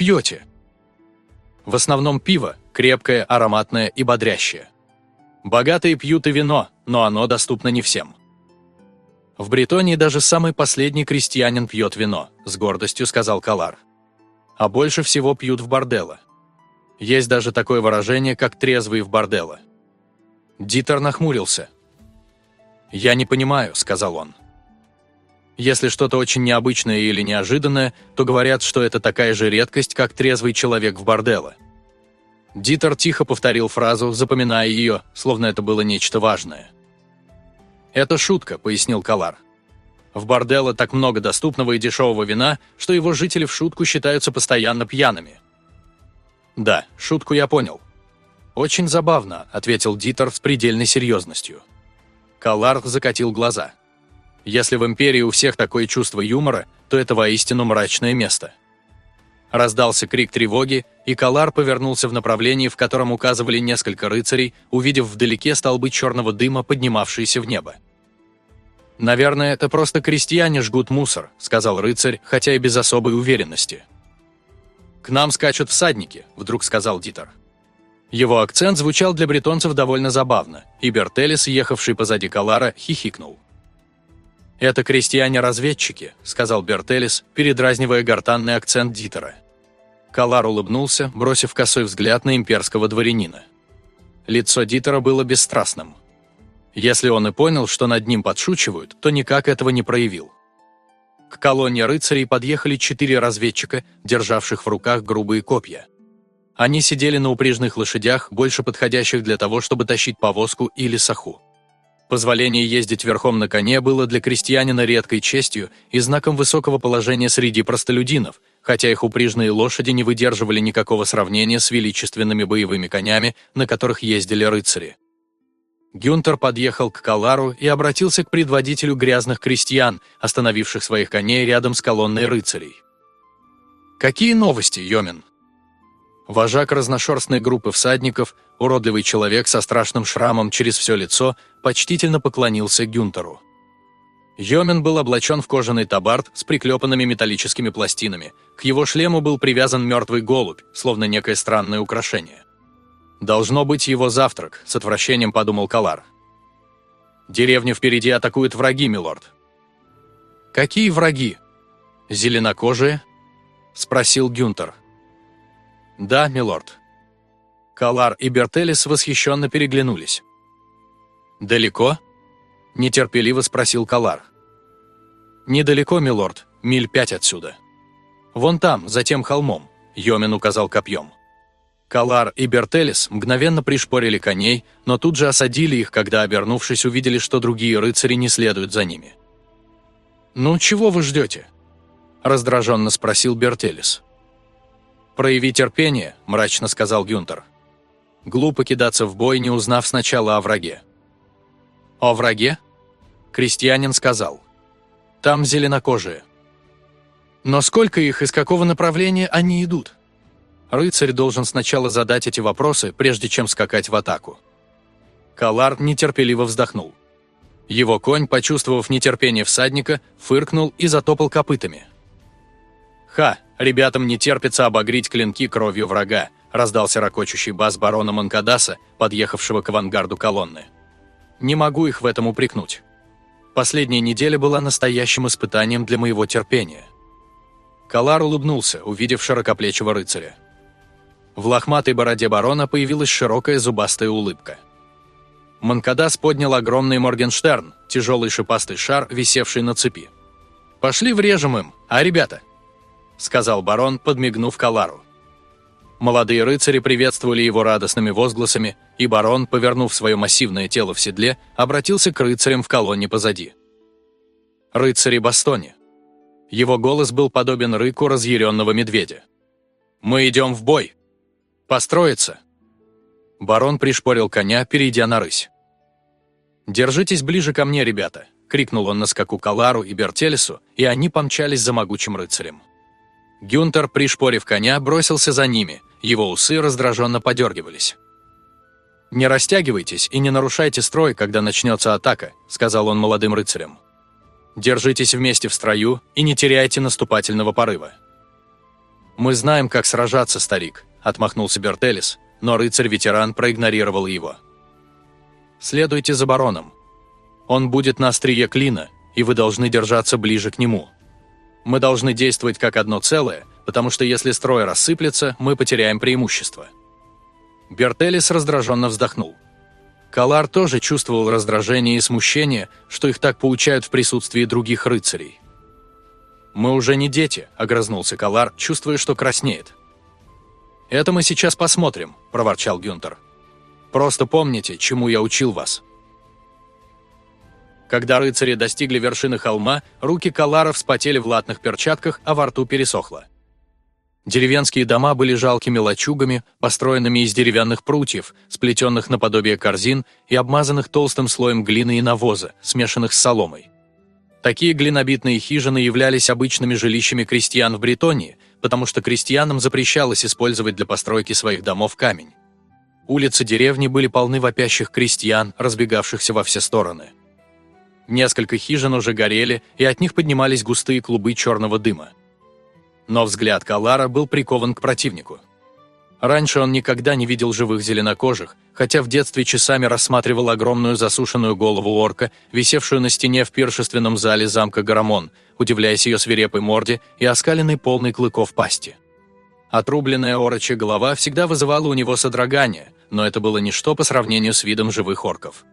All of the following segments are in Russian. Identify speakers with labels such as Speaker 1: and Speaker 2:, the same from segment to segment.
Speaker 1: пьете?» «В основном пиво, крепкое, ароматное и бодрящее. Богатые пьют и вино, но оно доступно не всем. В Бретонии даже самый последний крестьянин пьет вино, с гордостью сказал Калар. А больше всего пьют в борделло. Есть даже такое выражение, как «трезвый в борделло». Дитер нахмурился. «Я не понимаю», — сказал он. Если что-то очень необычное или неожиданное, то говорят, что это такая же редкость, как трезвый человек в борделло. Дитер тихо повторил фразу, запоминая ее, словно это было нечто важное. «Это шутка», — пояснил Калар. «В борделло так много доступного и дешевого вина, что его жители в шутку считаются постоянно пьяными». «Да, шутку я понял». «Очень забавно», — ответил Дитер с предельной серьезностью. Калар закатил глаза. «Если в Империи у всех такое чувство юмора, то это воистину мрачное место». Раздался крик тревоги, и Калар повернулся в направлении, в котором указывали несколько рыцарей, увидев вдалеке столбы черного дыма, поднимавшиеся в небо. «Наверное, это просто крестьяне жгут мусор», — сказал рыцарь, хотя и без особой уверенности. «К нам скачут всадники», — вдруг сказал Дитер. Его акцент звучал для бретонцев довольно забавно, и Бертелис, ехавший позади Калара, хихикнул. «Это крестьяне-разведчики», — сказал Бертелис, передразнивая гортанный акцент Дитера. Калар улыбнулся, бросив косой взгляд на имперского дворянина. Лицо Дитера было бесстрастным. Если он и понял, что над ним подшучивают, то никак этого не проявил. К колонне рыцарей подъехали четыре разведчика, державших в руках грубые копья. Они сидели на упряжных лошадях, больше подходящих для того, чтобы тащить повозку или саху. Позволение ездить верхом на коне было для крестьянина редкой честью и знаком высокого положения среди простолюдинов, хотя их упряжные лошади не выдерживали никакого сравнения с величественными боевыми конями, на которых ездили рыцари. Гюнтер подъехал к Калару и обратился к предводителю грязных крестьян, остановивших своих коней рядом с колонной рыцарей. «Какие новости, Йомин?» Вожак разношерстной группы всадников, уродливый человек со страшным шрамом через все лицо, почтительно поклонился Гюнтеру. Йомен был облачен в кожаный табард с приклепанными металлическими пластинами. К его шлему был привязан мертвый голубь, словно некое странное украшение. «Должно быть его завтрак», — с отвращением подумал Калар. «Деревню впереди атакуют враги, милорд». «Какие враги? Зеленокожие?» — спросил Гюнтер. «Да, милорд». Калар и Бертелис восхищенно переглянулись. «Далеко?» – нетерпеливо спросил Калар. «Недалеко, милорд, миль пять отсюда. Вон там, за тем холмом», – Йомин указал копьем. Калар и Бертелис мгновенно пришпорили коней, но тут же осадили их, когда, обернувшись, увидели, что другие рыцари не следуют за ними. «Ну, чего вы ждете?» – раздраженно спросил Бертелис. «Прояви терпение», – мрачно сказал Гюнтер. «Глупо кидаться в бой, не узнав сначала о враге». «О враге?» – крестьянин сказал. «Там зеленокожие». «Но сколько их, из какого направления они идут?» Рыцарь должен сначала задать эти вопросы, прежде чем скакать в атаку. Калар нетерпеливо вздохнул. Его конь, почувствовав нетерпение всадника, фыркнул и затопал копытами. «Ха! Ребятам не терпится обогреть клинки кровью врага», раздался ракочущий бас барона Манкадаса, подъехавшего к авангарду колонны. «Не могу их в этом упрекнуть. Последняя неделя была настоящим испытанием для моего терпения». Калар улыбнулся, увидев широкоплечего рыцаря. В лохматой бороде барона появилась широкая зубастая улыбка. Манкадас поднял огромный Моргенштерн, тяжелый шипастый шар, висевший на цепи. «Пошли врежем им, а, ребята?» Сказал барон, подмигнув Калару. Молодые рыцари приветствовали его радостными возгласами, и барон, повернув свое массивное тело в седле, обратился к рыцарям в колонне позади. «Рыцари Бастони». Его голос был подобен рыку разъяренного медведя. «Мы идем в бой! Построиться!» Барон пришпорил коня, перейдя на рысь. «Держитесь ближе ко мне, ребята!» — крикнул он на скаку Калару и Бертелесу, и они помчались за могучим рыцарем. Гюнтер, пришпорив коня, бросился за ними, его усы раздраженно подергивались. «Не растягивайтесь и не нарушайте строй, когда начнется атака», — сказал он молодым рыцарям. «Держитесь вместе в строю и не теряйте наступательного порыва». «Мы знаем, как сражаться, старик», – отмахнулся Бертелис, но рыцарь-ветеран проигнорировал его. «Следуйте за бароном. Он будет на острие клина, и вы должны держаться ближе к нему. Мы должны действовать как одно целое, потому что если строй рассыплется, мы потеряем преимущество». Бертелис раздраженно вздохнул. Калар тоже чувствовал раздражение и смущение, что их так поучают в присутствии других рыцарей. «Мы уже не дети», – огрызнулся Калар, чувствуя, что краснеет. «Это мы сейчас посмотрим», – проворчал Гюнтер. «Просто помните, чему я учил вас». Когда рыцари достигли вершины холма, руки Калара вспотели в латных перчатках, а во рту пересохло. Деревенские дома были жалкими лачугами, построенными из деревянных прутьев, сплетенных наподобие корзин и обмазанных толстым слоем глины и навоза, смешанных с соломой. Такие глинобитные хижины являлись обычными жилищами крестьян в Бретонии, потому что крестьянам запрещалось использовать для постройки своих домов камень. Улицы деревни были полны вопящих крестьян, разбегавшихся во все стороны. Несколько хижин уже горели, и от них поднимались густые клубы черного дыма но взгляд Калара был прикован к противнику. Раньше он никогда не видел живых зеленокожих, хотя в детстве часами рассматривал огромную засушенную голову орка, висевшую на стене в пиршественном зале замка Гарамон, удивляясь ее свирепой морде и оскаленной полной клыков пасти. Отрубленная орочья голова всегда вызывала у него содрогание, но это было ничто по сравнению с видом живых орков.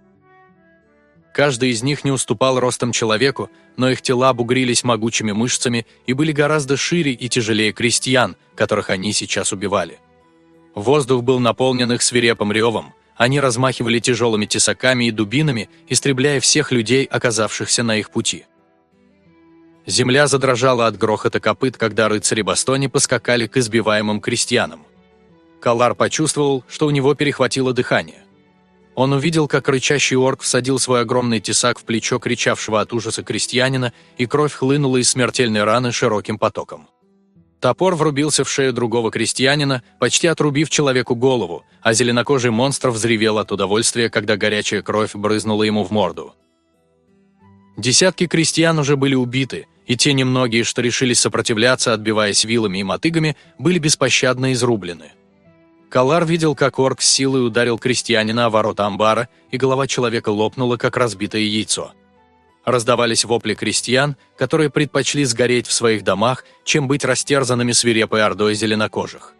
Speaker 1: Каждый из них не уступал ростом человеку, но их тела бугрились могучими мышцами и были гораздо шире и тяжелее крестьян, которых они сейчас убивали. Воздух был наполнен их свирепым ревом, они размахивали тяжелыми тесаками и дубинами, истребляя всех людей, оказавшихся на их пути. Земля задрожала от грохота копыт, когда рыцари Бастони поскакали к избиваемым крестьянам. Калар почувствовал, что у него перехватило дыхание. Он увидел, как рычащий орк всадил свой огромный тесак в плечо кричавшего от ужаса крестьянина, и кровь хлынула из смертельной раны широким потоком. Топор врубился в шею другого крестьянина, почти отрубив человеку голову, а зеленокожий монстр взревел от удовольствия, когда горячая кровь брызнула ему в морду. Десятки крестьян уже были убиты, и те немногие, что решились сопротивляться, отбиваясь вилами и мотыгами, были беспощадно изрублены. Калар видел, как орк с силой ударил крестьянина о ворота амбара, и голова человека лопнула, как разбитое яйцо. Раздавались вопли крестьян, которые предпочли сгореть в своих домах, чем быть растерзанными свирепой ордой зеленокожих.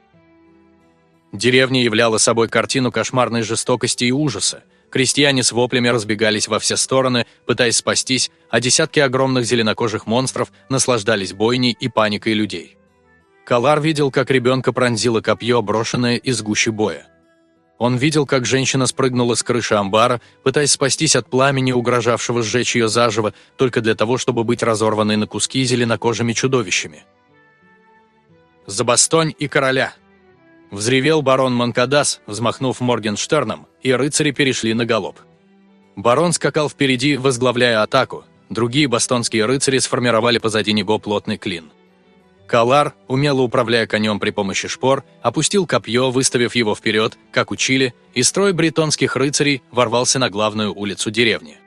Speaker 1: Деревня являла собой картину кошмарной жестокости и ужаса. Крестьяне с воплями разбегались во все стороны, пытаясь спастись, а десятки огромных зеленокожих монстров наслаждались бойней и паникой людей. Калар видел, как ребенка пронзило копье, брошенное из гущи боя. Он видел, как женщина спрыгнула с крыши амбара, пытаясь спастись от пламени, угрожавшего сжечь ее заживо, только для того, чтобы быть разорванной на куски зеленокожими чудовищами. «Забастонь и короля!» Взревел барон Манкадас, взмахнув Моргенштерном, и рыцари перешли на галоп. Барон скакал впереди, возглавляя атаку, другие бастонские рыцари сформировали позади него плотный клин. Калар, умело управляя конем при помощи шпор, опустил копье, выставив его вперед, как учили, и строй бретонских рыцарей ворвался на главную улицу деревни.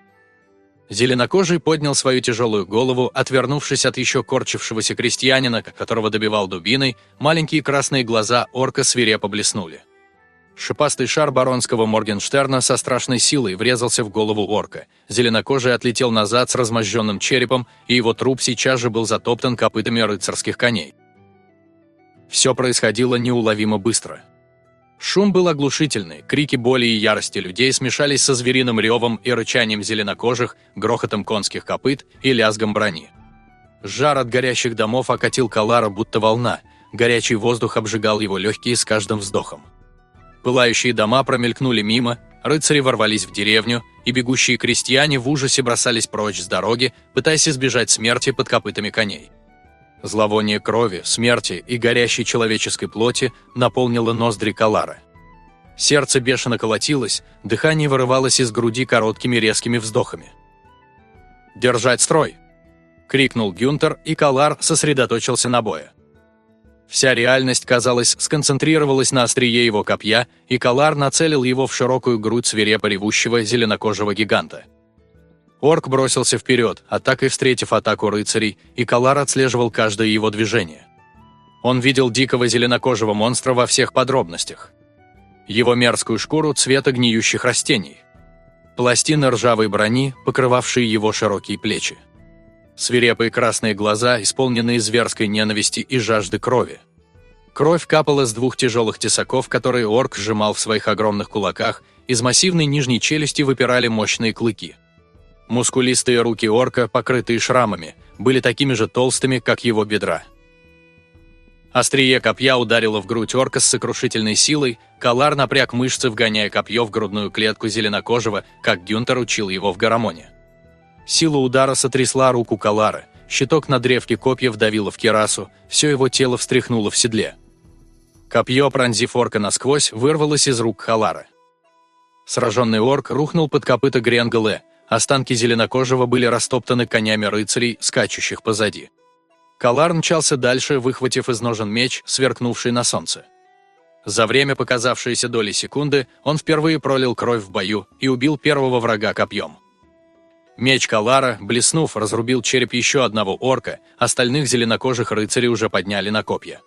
Speaker 1: Зеленокожий поднял свою тяжелую голову, отвернувшись от еще корчившегося крестьянина, которого добивал дубиной, маленькие красные глаза орка свирепо блеснули. Шипастый шар баронского Моргенштерна со страшной силой врезался в голову орка. Зеленокожий отлетел назад с размозженным черепом, и его труп сейчас же был затоптан копытами рыцарских коней. Все происходило неуловимо быстро. Шум был оглушительный, крики боли и ярости людей смешались со звериным ревом и рычанием зеленокожих, грохотом конских копыт и лязгом брони. Жар от горящих домов окатил Калара будто волна, горячий воздух обжигал его легкие с каждым вздохом. Пылающие дома промелькнули мимо, рыцари ворвались в деревню, и бегущие крестьяне в ужасе бросались прочь с дороги, пытаясь избежать смерти под копытами коней. Зловоние крови, смерти и горящей человеческой плоти наполнило ноздри Калара. Сердце бешено колотилось, дыхание вырывалось из груди короткими резкими вздохами. «Держать строй!» — крикнул Гюнтер, и Калар сосредоточился на бое. Вся реальность, казалось, сконцентрировалась на острие его копья, и Калар нацелил его в широкую грудь свирепо ревущего зеленокожего гиганта. Орк бросился вперед, атакой встретив атаку рыцарей, и Калар отслеживал каждое его движение. Он видел дикого зеленокожего монстра во всех подробностях. Его мерзкую шкуру цвета гниющих растений. Пластины ржавой брони, покрывавшие его широкие плечи. Свирепые красные глаза, исполненные зверской ненависти и жажды крови. Кровь капала с двух тяжелых тесаков, которые орк сжимал в своих огромных кулаках, из массивной нижней челюсти выпирали мощные клыки. Мускулистые руки орка, покрытые шрамами, были такими же толстыми, как его бедра. Острие копья ударило в грудь орка с сокрушительной силой, Калар напряг мышцы, вгоняя копье в грудную клетку зеленокожего, как Гюнтер учил его в Гарамоне. Сила удара сотрясла руку Калара, щиток на древке копья вдавило в керасу, все его тело встряхнуло в седле. Копье, пронзив орка насквозь, вырвалось из рук Халара. Сраженный орк рухнул под копыта Гренгале, останки зеленокожего были растоптаны конями рыцарей, скачущих позади. Калар мчался дальше, выхватив из ножен меч, сверкнувший на солнце. За время, показавшееся доли секунды, он впервые пролил кровь в бою и убил первого врага копьем. Меч Калара, блеснув, разрубил череп еще одного орка, остальных зеленокожих рыцарей уже подняли на копья.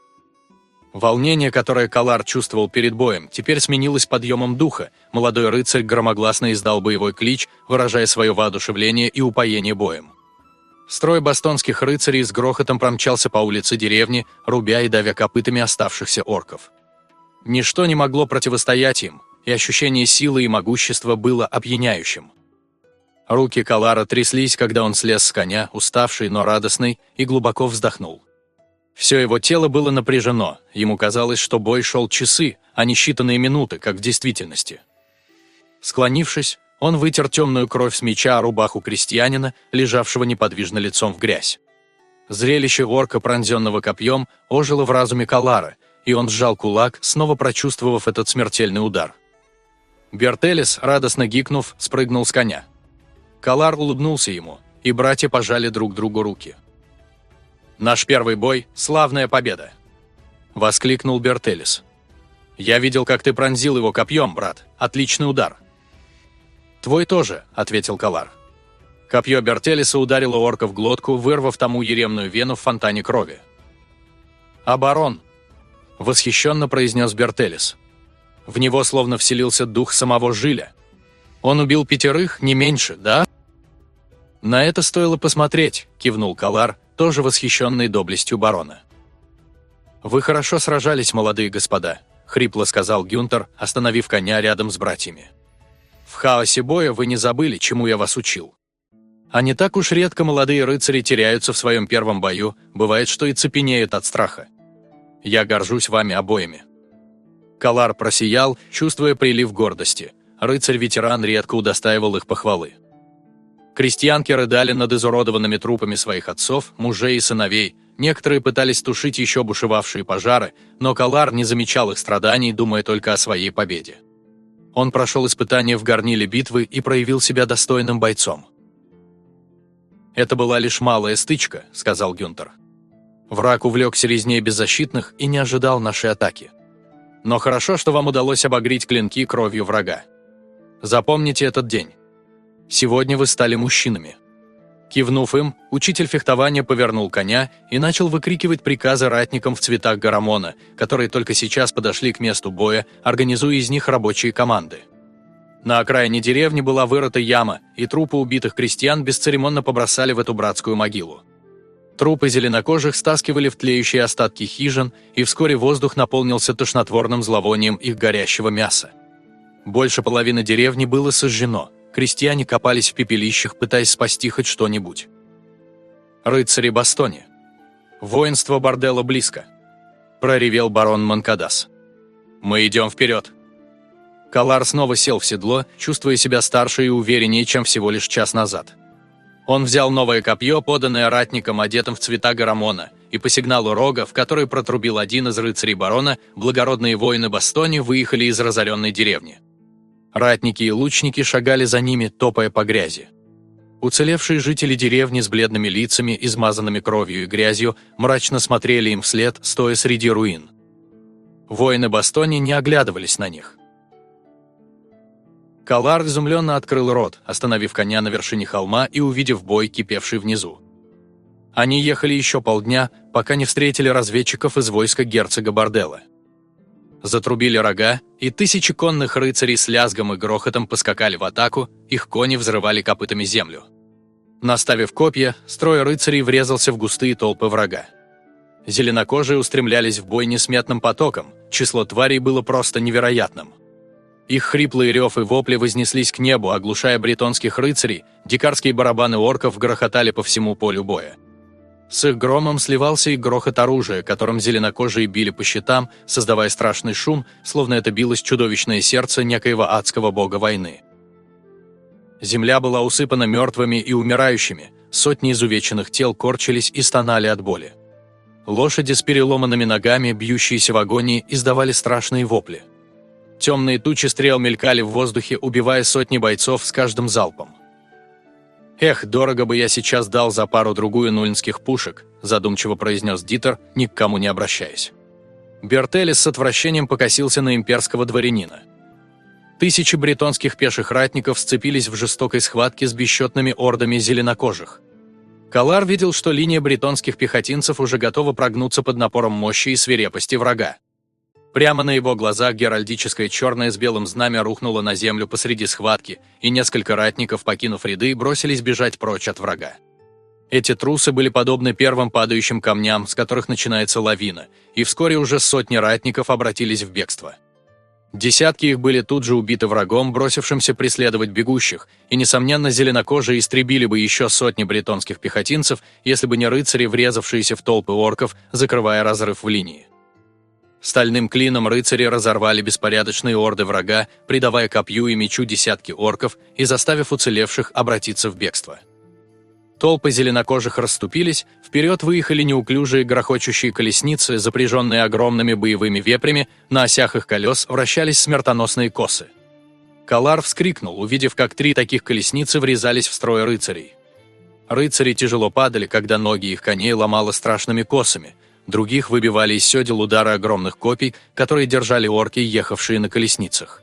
Speaker 1: Волнение, которое Калар чувствовал перед боем, теперь сменилось подъемом духа. Молодой рыцарь громогласно издал боевой клич, выражая свое воодушевление и упоение боем. Строй бастонских рыцарей с грохотом промчался по улице деревни, рубя и давя копытами оставшихся орков. Ничто не могло противостоять им, и ощущение силы и могущества было опьяняющим. Руки Калара тряслись, когда он слез с коня, уставший, но радостный, и глубоко вздохнул. Все его тело было напряжено, ему казалось, что бой шел часы, а не считанные минуты, как в действительности. Склонившись, он вытер темную кровь с меча о рубаху крестьянина, лежавшего неподвижно лицом в грязь. Зрелище орка, пронзенного копьем, ожило в разуме Калара, и он сжал кулак, снова прочувствовав этот смертельный удар. Бертелис, радостно гикнув, спрыгнул с коня. Калар улыбнулся ему, и братья пожали друг другу руки. «Наш первый бой – славная победа!» – воскликнул Бертелис. «Я видел, как ты пронзил его копьем, брат. Отличный удар!» «Твой тоже», — ответил Калар. Копье Бертелиса ударило орка в глотку, вырвав тому еремную вену в фонтане крови. «Оборон!» — восхищенно произнес Бертелис. В него словно вселился дух самого Жиля. Он убил пятерых, не меньше, да? «На это стоило посмотреть», — кивнул Калар, тоже восхищенный доблестью барона. «Вы хорошо сражались, молодые господа», — хрипло сказал Гюнтер, остановив коня рядом с братьями. В хаосе боя вы не забыли, чему я вас учил. А не так уж редко молодые рыцари теряются в своем первом бою, бывает, что и цепенеют от страха. Я горжусь вами обоими». Калар просиял, чувствуя прилив гордости. Рыцарь-ветеран редко удостаивал их похвалы. Крестьянки рыдали над изуродованными трупами своих отцов, мужей и сыновей, некоторые пытались тушить еще бушевавшие пожары, но Калар не замечал их страданий, думая только о своей победе. Он прошел испытание в горниле битвы и проявил себя достойным бойцом. «Это была лишь малая стычка», — сказал Гюнтер. Враг увлекся резней беззащитных и не ожидал нашей атаки. Но хорошо, что вам удалось обогреть клинки кровью врага. Запомните этот день. Сегодня вы стали мужчинами. Кивнув им, учитель фехтования повернул коня и начал выкрикивать приказы ратникам в цветах Гарамона, которые только сейчас подошли к месту боя, организуя из них рабочие команды. На окраине деревни была вырыта яма, и трупы убитых крестьян бесцеремонно побросали в эту братскую могилу. Трупы зеленокожих стаскивали в тлеющие остатки хижин, и вскоре воздух наполнился тошнотворным зловонием их горящего мяса. Больше половины деревни было сожжено – крестьяне копались в пепелищах, пытаясь спасти хоть что-нибудь. «Рыцари Бастони! Воинство борделла близко!» – проревел барон Манкадас. «Мы идем вперед!» Калар снова сел в седло, чувствуя себя старше и увереннее, чем всего лишь час назад. Он взял новое копье, поданное ратником, одетым в цвета Гарамона, и по сигналу рога, в который протрубил один из рыцарей барона, благородные воины Бастони выехали из разоренной деревни. Ратники и лучники шагали за ними, топая по грязи. Уцелевшие жители деревни с бледными лицами, измазанными кровью и грязью, мрачно смотрели им вслед, стоя среди руин. Воины Бастони не оглядывались на них. Калар изумленно открыл рот, остановив коня на вершине холма и увидев бой, кипевший внизу. Они ехали еще полдня, пока не встретили разведчиков из войска герцога Бордела. Затрубили рога, и тысячи конных рыцарей с лязгом и грохотом поскакали в атаку, их кони взрывали копытами землю. Наставив копья, строй рыцарей врезался в густые толпы врага. Зеленокожие устремлялись в бой несметным потоком, число тварей было просто невероятным. Их хриплые рев и вопли вознеслись к небу, оглушая бретонских рыцарей, дикарские барабаны орков грохотали по всему полю боя. С их громом сливался и грохот оружия, которым зеленокожие били по щитам, создавая страшный шум, словно это билось чудовищное сердце некоего адского бога войны. Земля была усыпана мертвыми и умирающими, сотни изувеченных тел корчились и стонали от боли. Лошади с переломанными ногами, бьющиеся в агонии, издавали страшные вопли. Темные тучи стрел мелькали в воздухе, убивая сотни бойцов с каждым залпом. «Эх, дорого бы я сейчас дал за пару-другую нульнских пушек», задумчиво произнес Дитер, ни к кому не обращаясь. Бертелис с отвращением покосился на имперского дворянина. Тысячи бретонских пеших ратников сцепились в жестокой схватке с бесчетными ордами зеленокожих. Калар видел, что линия бретонских пехотинцев уже готова прогнуться под напором мощи и свирепости врага. Прямо на его глазах геральдическое черное с белым знамя рухнуло на землю посреди схватки, и несколько ратников, покинув ряды, бросились бежать прочь от врага. Эти трусы были подобны первым падающим камням, с которых начинается лавина, и вскоре уже сотни ратников обратились в бегство. Десятки их были тут же убиты врагом, бросившимся преследовать бегущих, и, несомненно, зеленокожие истребили бы еще сотни бретонских пехотинцев, если бы не рыцари, врезавшиеся в толпы орков, закрывая разрыв в линии. Стальным клином рыцари разорвали беспорядочные орды врага, придавая копью и мечу десятки орков и заставив уцелевших обратиться в бегство. Толпы зеленокожих расступились, вперед выехали неуклюжие грохочущие колесницы, запряженные огромными боевыми вепрями, на осях их колес вращались смертоносные косы. Калар вскрикнул, увидев, как три таких колесницы врезались в строй рыцарей. Рыцари тяжело падали, когда ноги их коней ломало страшными косами, других выбивали из седел удары огромных копий, которые держали орки, ехавшие на колесницах.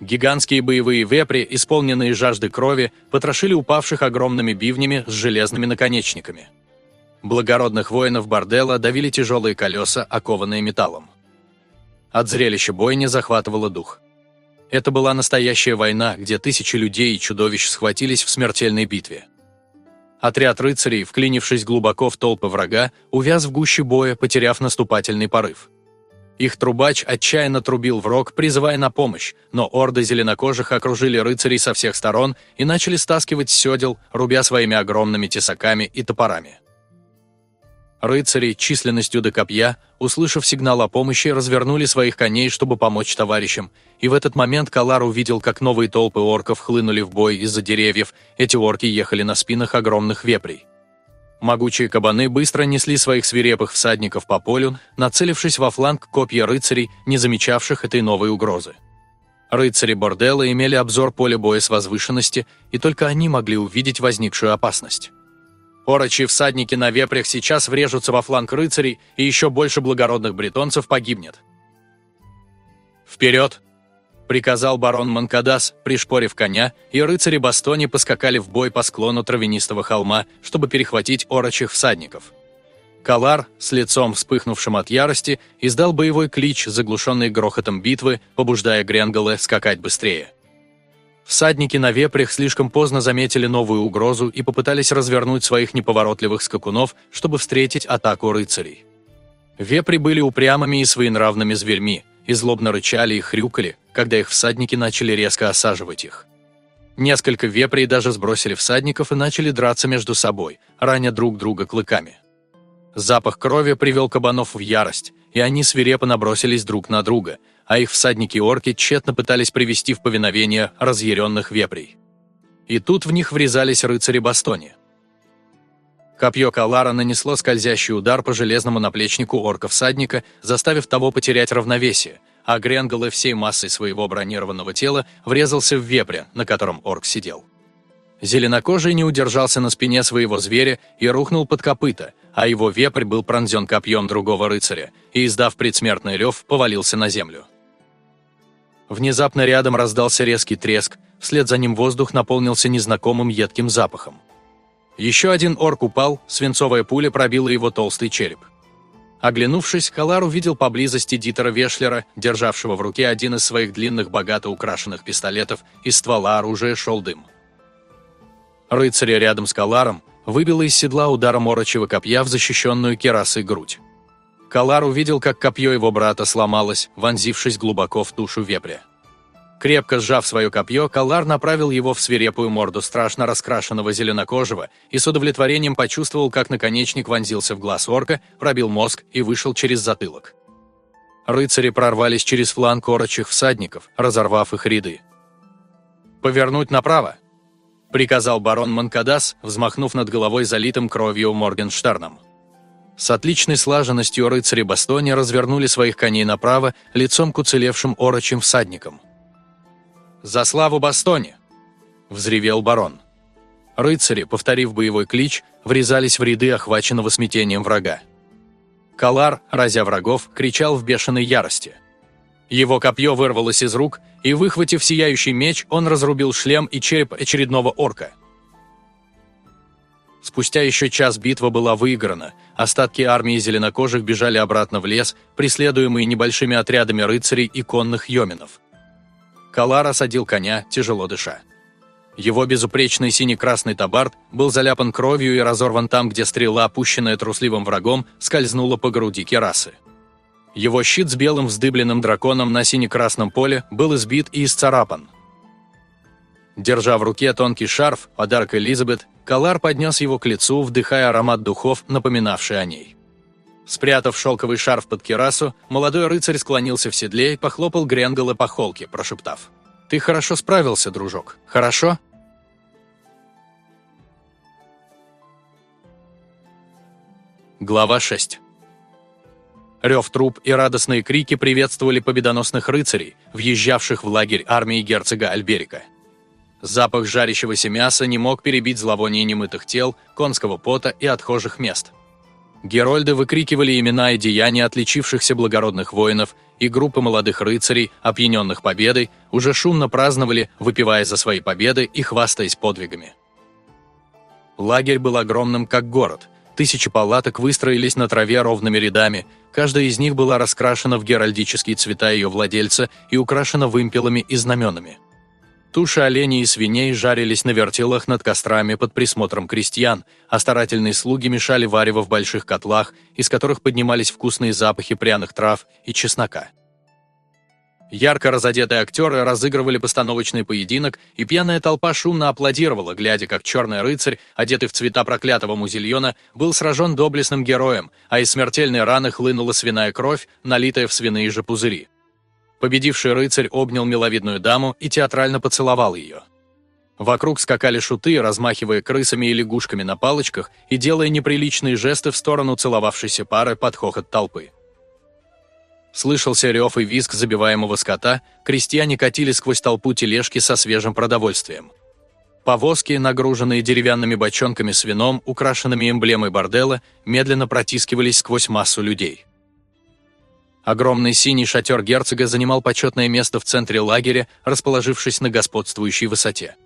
Speaker 1: Гигантские боевые вепри, исполненные жажды крови, потрошили упавших огромными бивнями с железными наконечниками. Благородных воинов бордела давили тяжелые колеса, окованные металлом. От зрелища бойни захватывало дух. Это была настоящая война, где тысячи людей и чудовищ схватились в смертельной битве. Отряд рыцарей, вклинившись глубоко в толпы врага, увяз в гуще боя, потеряв наступательный порыв. Их трубач отчаянно трубил в рог, призывая на помощь, но орды зеленокожих окружили рыцарей со всех сторон и начали стаскивать с седел, рубя своими огромными тесаками и топорами. Рыцари, численностью до копья, услышав сигнал о помощи, развернули своих коней, чтобы помочь товарищам, и в этот момент Калар увидел, как новые толпы орков хлынули в бой из-за деревьев, эти орки ехали на спинах огромных вепрей. Могучие кабаны быстро несли своих свирепых всадников по полю, нацелившись во фланг копья рыцарей, не замечавших этой новой угрозы. Рыцари бордела имели обзор поля боя с возвышенности, и только они могли увидеть возникшую опасность. Орочи всадники на вепрях сейчас врежутся во фланг рыцарей, и еще больше благородных бретонцев погибнет. «Вперед!» – приказал барон Манкадас, пришпорив коня, и рыцари Бастони поскакали в бой по склону травянистого холма, чтобы перехватить орочих всадников. Калар, с лицом вспыхнувшим от ярости, издал боевой клич, заглушенный грохотом битвы, побуждая Гренголе скакать быстрее. Всадники на вепрях слишком поздно заметили новую угрозу и попытались развернуть своих неповоротливых скакунов, чтобы встретить атаку рыцарей. Вепри были упрямыми и своенравными зверьми, и злобно рычали и хрюкали, когда их всадники начали резко осаживать их. Несколько вепрей даже сбросили всадников и начали драться между собой, раня друг друга клыками. Запах крови привел кабанов в ярость, и они свирепо набросились друг на друга – а их всадники-орки тщетно пытались привести в повиновение разъяренных вепрей. И тут в них врезались рыцари Бастони. Копье Калара нанесло скользящий удар по железному наплечнику орка-всадника, заставив того потерять равновесие, а Гренголы всей массой своего бронированного тела врезался в вепря, на котором орк сидел. Зеленокожий не удержался на спине своего зверя и рухнул под копыта, а его вепрь был пронзен копьем другого рыцаря и, издав предсмертный рев, повалился на землю. Внезапно рядом раздался резкий треск, вслед за ним воздух наполнился незнакомым едким запахом. Еще один орк упал, свинцовая пуля пробила его толстый череп. Оглянувшись, Калар увидел поблизости Дитера Вешлера, державшего в руке один из своих длинных богато украшенных пистолетов, из ствола оружия шел дым. Рыцаря рядом с Каларом выбило из седла ударом орочего копья в защищенную керасой грудь. Калар увидел, как копье его брата сломалось, вонзившись глубоко в тушу вепря. Крепко сжав свое копье, Калар направил его в свирепую морду страшно раскрашенного зеленокожего и с удовлетворением почувствовал, как наконечник вонзился в глаз орка, пробил мозг и вышел через затылок. Рыцари прорвались через фланг орочих всадников, разорвав их ряды. «Повернуть направо!» – приказал барон Манкадас, взмахнув над головой залитым кровью Моргенштерном. С отличной слаженностью рыцари Бастони развернули своих коней направо, лицом к уцелевшим орочим всадникам – «За славу Бастоне!» – взревел барон. Рыцари, повторив боевой клич, врезались в ряды охваченного смятением врага. Калар, разя врагов, кричал в бешеной ярости. Его копье вырвалось из рук, и, выхватив сияющий меч, он разрубил шлем и череп очередного орка. Спустя еще час битва была выиграна, остатки армии зеленокожих бежали обратно в лес, преследуемые небольшими отрядами рыцарей и конных йоминов. Калар осадил коня, тяжело дыша. Его безупречный синий-красный табард был заляпан кровью и разорван там, где стрела, опущенная трусливым врагом, скользнула по груди керасы. Его щит с белым вздыбленным драконом на сине-красном поле был избит и исцарапан. Держа в руке тонкий шарф, подарок Элизабет, Калар поднес его к лицу, вдыхая аромат духов, напоминавший о ней. Спрятав шелковый шарф под керасу, молодой рыцарь склонился в седле и похлопал Гренгала по холке, прошептав. «Ты хорошо справился, дружок. Хорошо?» Глава 6 Рев труп и радостные крики приветствовали победоносных рыцарей, въезжавших в лагерь армии герцога Альберика. Запах жарящегося мяса не мог перебить зловоние немытых тел, конского пота и отхожих мест – Герольды выкрикивали имена и деяния отличившихся благородных воинов, и группы молодых рыцарей, опьяненных победой, уже шумно праздновали, выпивая за свои победы и хвастаясь подвигами. Лагерь был огромным, как город. Тысячи палаток выстроились на траве ровными рядами, каждая из них была раскрашена в геральдические цвета ее владельца и украшена вымпелами и знаменами. Туши оленей и свиней жарились на вертелах над кострами под присмотром крестьян, а старательные слуги мешали варево в больших котлах, из которых поднимались вкусные запахи пряных трав и чеснока. Ярко разодетые актеры разыгрывали постановочный поединок, и пьяная толпа шумно аплодировала, глядя, как черный рыцарь, одетый в цвета проклятого музильона, был сражен доблестным героем, а из смертельной раны хлынула свиная кровь, налитая в свиные же пузыри. Победивший рыцарь обнял миловидную даму и театрально поцеловал ее. Вокруг скакали шуты, размахивая крысами и лягушками на палочках и делая неприличные жесты в сторону целовавшейся пары под хохот толпы. Слышался рев и визг забиваемого скота, крестьяне катили сквозь толпу тележки со свежим продовольствием. Повозки, нагруженные деревянными бочонками с вином, украшенными эмблемой бордела, медленно протискивались сквозь массу людей. Огромный синий шатер герцога занимал почетное место в центре лагеря, расположившись на господствующей высоте.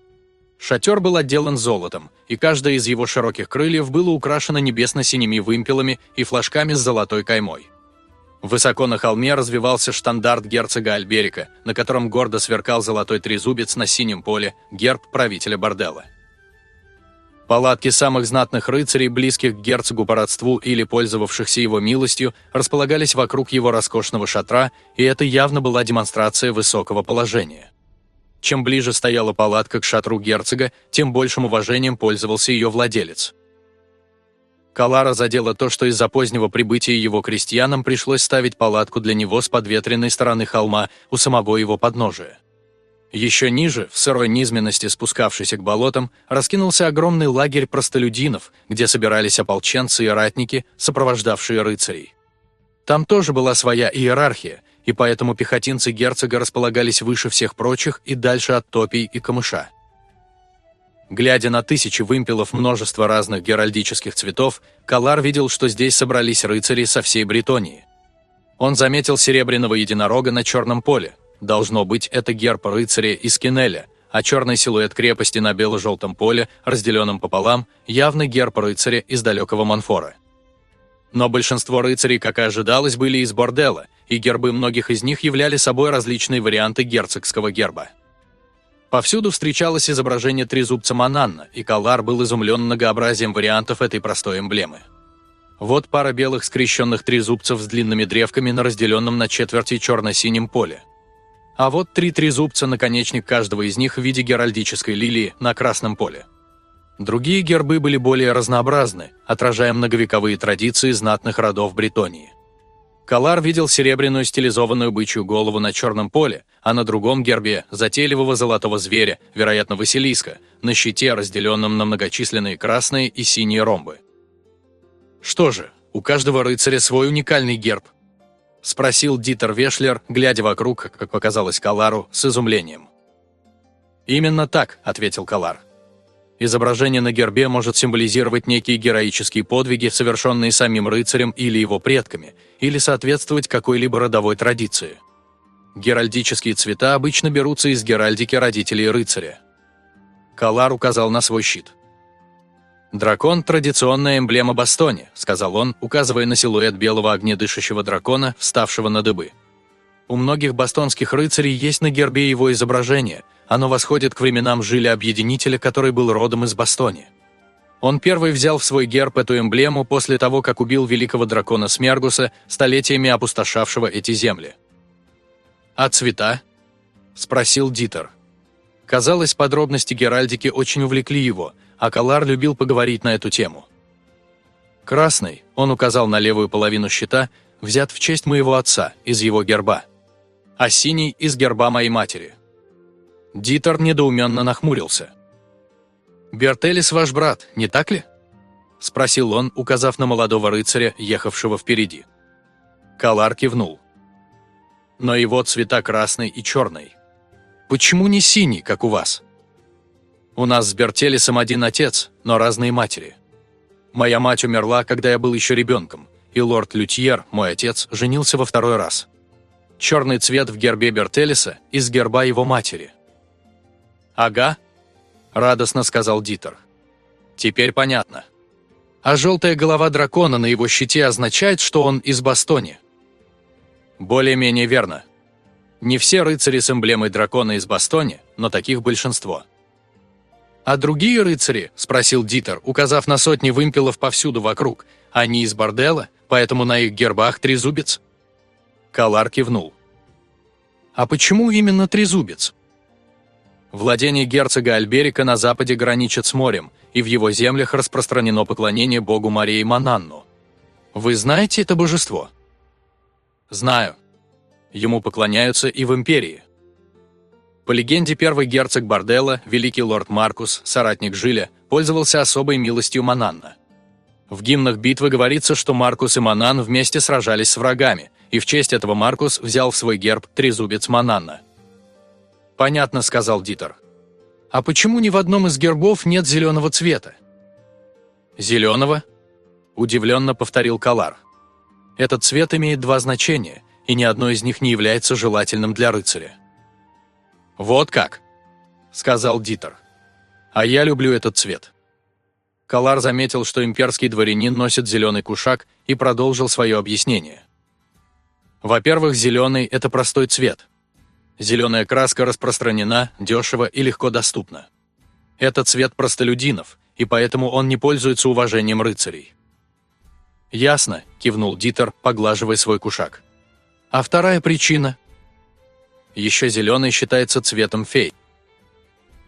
Speaker 1: Шатер был отделан золотом, и каждое из его широких крыльев было украшено небесно-синими вымпелами и флажками с золотой каймой. Высоко на холме развивался штандарт герцога Альберика, на котором гордо сверкал золотой трезубец на синем поле, герб правителя борделла. Палатки самых знатных рыцарей, близких к герцогу по родству или пользовавшихся его милостью, располагались вокруг его роскошного шатра, и это явно была демонстрация высокого положения. Чем ближе стояла палатка к шатру герцога, тем большим уважением пользовался ее владелец. Калара задело то, что из-за позднего прибытия его крестьянам пришлось ставить палатку для него с подветренной стороны холма у самого его подножия. Еще ниже, в сырой низменности спускавшейся к болотам, раскинулся огромный лагерь простолюдинов, где собирались ополченцы и ратники, сопровождавшие рыцарей. Там тоже была своя иерархия, и поэтому пехотинцы герцога располагались выше всех прочих и дальше от топий и камыша. Глядя на тысячи вымпелов множества разных геральдических цветов, Калар видел, что здесь собрались рыцари со всей Бретонии. Он заметил серебряного единорога на черном поле – Должно быть, это герб рыцаря из Кинеля, а черный силуэт крепости на бело-желтом поле, разделенном пополам, явный герб рыцаря из далекого Монфора. Но большинство рыцарей, как и ожидалось, были из бордела, и гербы многих из них являли собой различные варианты герцогского герба. Повсюду встречалось изображение трезубца Мананна, и Калар был изумлен многообразием вариантов этой простой эмблемы. Вот пара белых скрещенных трезубцев с длинными древками на разделенном на четверти черно-синем поле. А вот три трезубца наконечник каждого из них в виде геральдической лилии на красном поле. Другие гербы были более разнообразны, отражая многовековые традиции знатных родов Бретонии. Калар видел серебряную стилизованную бычью голову на черном поле, а на другом гербе – затейливого золотого зверя, вероятно, Василиска, на щите, разделенном на многочисленные красные и синие ромбы. «Что же, у каждого рыцаря свой уникальный герб?» – спросил Дитер Вешлер, глядя вокруг, как показалось Калару, с изумлением. «Именно так», – ответил Калар. Изображение на гербе может символизировать некие героические подвиги, совершенные самим рыцарем или его предками, или соответствовать какой-либо родовой традиции. Геральдические цвета обычно берутся из геральдики родителей рыцаря. Калар указал на свой щит. «Дракон – традиционная эмблема Бастони», – сказал он, указывая на силуэт белого огнедышащего дракона, вставшего на дыбы. У многих бастонских рыцарей есть на гербе его изображение, оно восходит к временам Жиля-объединителя, который был родом из Бастони. Он первый взял в свой герб эту эмблему после того, как убил великого дракона Смергуса, столетиями опустошавшего эти земли. «А цвета?» – спросил Дитер. Казалось, подробности Геральдики очень увлекли его, а Калар любил поговорить на эту тему. «Красный», – он указал на левую половину щита, взят в честь моего отца, из его герба. А синий – из герба моей матери. Дитер недоуменно нахмурился. «Бертелис ваш брат, не так ли?» – спросил он, указав на молодого рыцаря, ехавшего впереди. Калар кивнул. «Но его цвета красный и черный. Почему не синий, как у вас?» «У нас с Бертелисом один отец, но разные матери. Моя мать умерла, когда я был еще ребенком, и лорд Лютьер, мой отец, женился во второй раз. Черный цвет в гербе Бертелиса из герба его матери». «Ага», радостно сказал Дитер. Теперь понятно. А желтая голова дракона на его щите означает, что он из Бастони. Более-менее верно. Не все рыцари с эмблемой дракона из Бастони, но таких большинство. «А другие рыцари?» – спросил Дитер, указав на сотни вымпелов повсюду вокруг. «Они из бордела, поэтому на их гербах трезубец?» Калар кивнул. «А почему именно трезубец?» Владение герцога Альберика на западе граничит с морем, и в его землях распространено поклонение богу Марии Мананну. Вы знаете это божество? Знаю. Ему поклоняются и в империи. По легенде, первый герцог Борделла, великий лорд Маркус, соратник Жиля, пользовался особой милостью Мананна. В гимнах битвы говорится, что Маркус и Манан вместе сражались с врагами, и в честь этого Маркус взял в свой герб трезубец Мананна. «Понятно», — сказал Дитер. «А почему ни в одном из гербов нет зеленого цвета?» «Зеленого?» – удивленно повторил Калар. «Этот цвет имеет два значения, и ни одно из них не является желательным для рыцаря». «Вот как!» – сказал Дитер. «А я люблю этот цвет». Калар заметил, что имперский дворянин носит зеленый кушак, и продолжил свое объяснение. «Во-первых, зеленый – это простой цвет – Зеленая краска распространена, дешево и легко доступна. Это цвет простолюдинов, и поэтому он не пользуется уважением рыцарей. «Ясно», – кивнул Дитер, поглаживая свой кушак. «А вторая причина?» Еще зеленый считается цветом фей.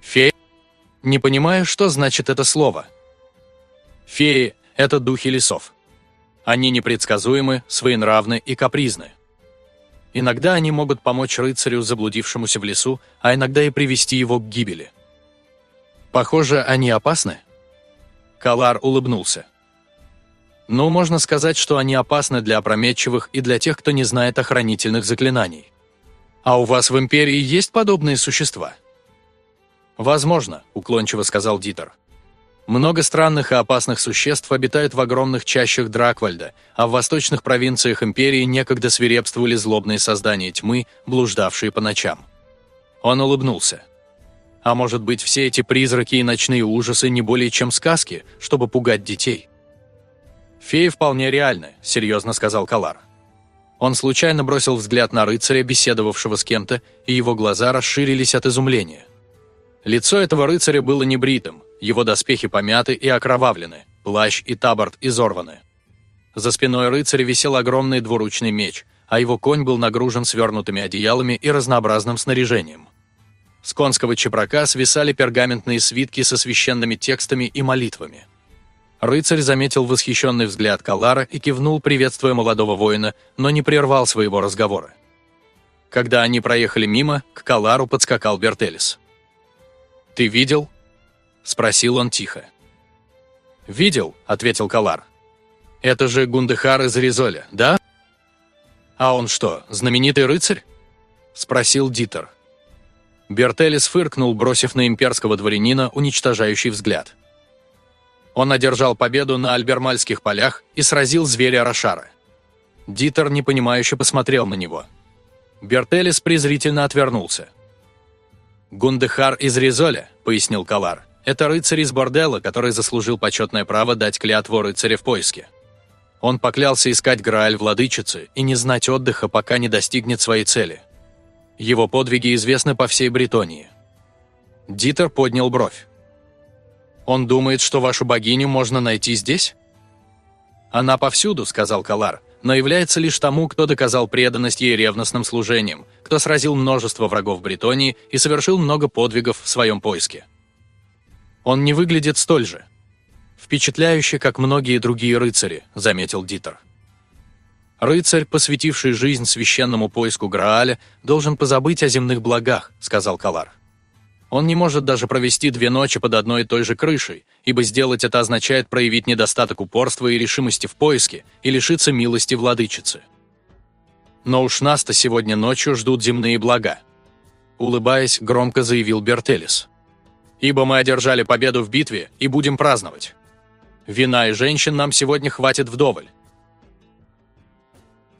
Speaker 1: Фей? Не понимаю, что значит это слово. Феи – это духи лесов. Они непредсказуемы, своенравны и капризны. Иногда они могут помочь рыцарю, заблудившемуся в лесу, а иногда и привести его к гибели. Похоже, они опасны? Калар улыбнулся. Ну, можно сказать, что они опасны для опрометчивых и для тех, кто не знает охранительных заклинаний. А у вас в Империи есть подобные существа? Возможно, уклончиво сказал Дитер. Много странных и опасных существ обитают в огромных чащах Драквальда, а в восточных провинциях Империи некогда свирепствовали злобные создания тьмы, блуждавшие по ночам. Он улыбнулся. А может быть, все эти призраки и ночные ужасы не более чем сказки, чтобы пугать детей? «Феи вполне реальны», — серьезно сказал Калар. Он случайно бросил взгляд на рыцаря, беседовавшего с кем-то, и его глаза расширились от изумления. Лицо этого рыцаря было небритым, его доспехи помяты и окровавлены, плащ и таборт изорваны. За спиной рыцаря висел огромный двуручный меч, а его конь был нагружен свернутыми одеялами и разнообразным снаряжением. С конского чепрака свисали пергаментные свитки со священными текстами и молитвами. Рыцарь заметил восхищенный взгляд Калара и кивнул, приветствуя молодого воина, но не прервал своего разговора. Когда они проехали мимо, к Калару подскакал Бертелис. «Ты видел?» – спросил он тихо. «Видел», – ответил Калар. «Это же Гундехар из Ризоля, да?» «А он что, знаменитый рыцарь?» – спросил Дитер. Бертелис фыркнул, бросив на имперского дворянина уничтожающий взгляд. Он одержал победу на Альбермальских полях и сразил зверя Рошара. Дитер непонимающе посмотрел на него. Бертелис презрительно отвернулся. «Гундехар из Ризоля», — пояснил Калар, — «это рыцарь из бордела, который заслужил почетное право дать клятву рыцаря в поиске. Он поклялся искать Грааль владычицы и не знать отдыха, пока не достигнет своей цели. Его подвиги известны по всей Бретонии. Дитер поднял бровь. «Он думает, что вашу богиню можно найти здесь?» «Она повсюду», — сказал Калар, «но является лишь тому, кто доказал преданность ей ревностным служением, кто сразил множество врагов Бретонии и совершил много подвигов в своем поиске. Он не выглядит столь же. Впечатляюще, как многие другие рыцари», — заметил Дитер. «Рыцарь, посвятивший жизнь священному поиску Грааля, должен позабыть о земных благах», — сказал Калар. «Он не может даже провести две ночи под одной и той же крышей, ибо сделать это означает проявить недостаток упорства и решимости в поиске и лишиться милости владычицы. Но уж нас-то сегодня ночью ждут земные блага», — улыбаясь, громко заявил Бертелис. «Ибо мы одержали победу в битве и будем праздновать. Вина и женщин нам сегодня хватит вдоволь.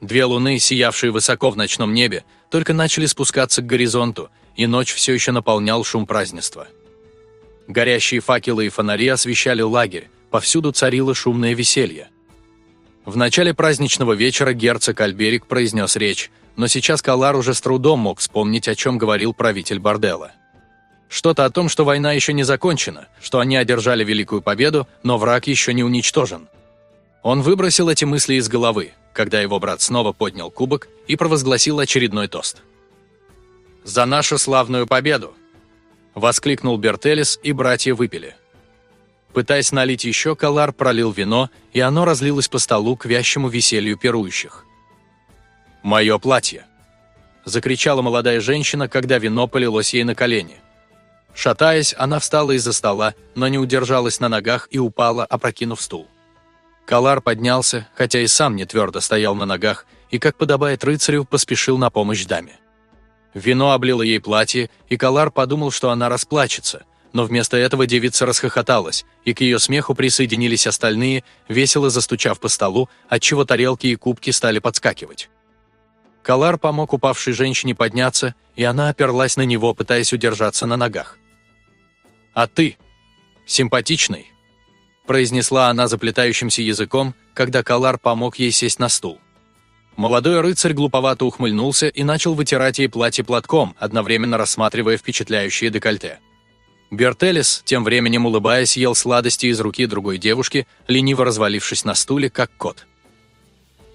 Speaker 1: Две луны, сиявшие высоко в ночном небе, только начали спускаться к горизонту, и ночь все еще наполнял шум празднества. Горящие факелы и фонари освещали лагерь, повсюду царило шумное веселье. В начале праздничного вечера герцог Альберик произнес речь, но сейчас Калар уже с трудом мог вспомнить, о чем говорил правитель бордела. Что-то о том, что война еще не закончена, что они одержали великую победу, но враг еще не уничтожен. Он выбросил эти мысли из головы, когда его брат снова поднял кубок и провозгласил очередной тост. «За нашу славную победу!» – воскликнул Бертелис, и братья выпили. Пытаясь налить еще, Калар пролил вино, и оно разлилось по столу к вящему веселью пирующих. «Мое платье!» – закричала молодая женщина, когда вино полилось ей на колени. Шатаясь, она встала из-за стола, но не удержалась на ногах и упала, опрокинув стул. Калар поднялся, хотя и сам не твердо стоял на ногах, и, как подобает рыцарю, поспешил на помощь даме. Вино облило ей платье, и Калар подумал, что она расплачется, но вместо этого девица расхохоталась, и к ее смеху присоединились остальные, весело застучав по столу, отчего тарелки и кубки стали подскакивать. Калар помог упавшей женщине подняться, и она оперлась на него, пытаясь удержаться на ногах. «А ты? Симпатичный?» произнесла она заплетающимся языком, когда Калар помог ей сесть на стул. Молодой рыцарь глуповато ухмыльнулся и начал вытирать ей платье платком, одновременно рассматривая впечатляющее декольте. Бертелис, тем временем улыбаясь, ел сладости из руки другой девушки, лениво развалившись на стуле, как кот.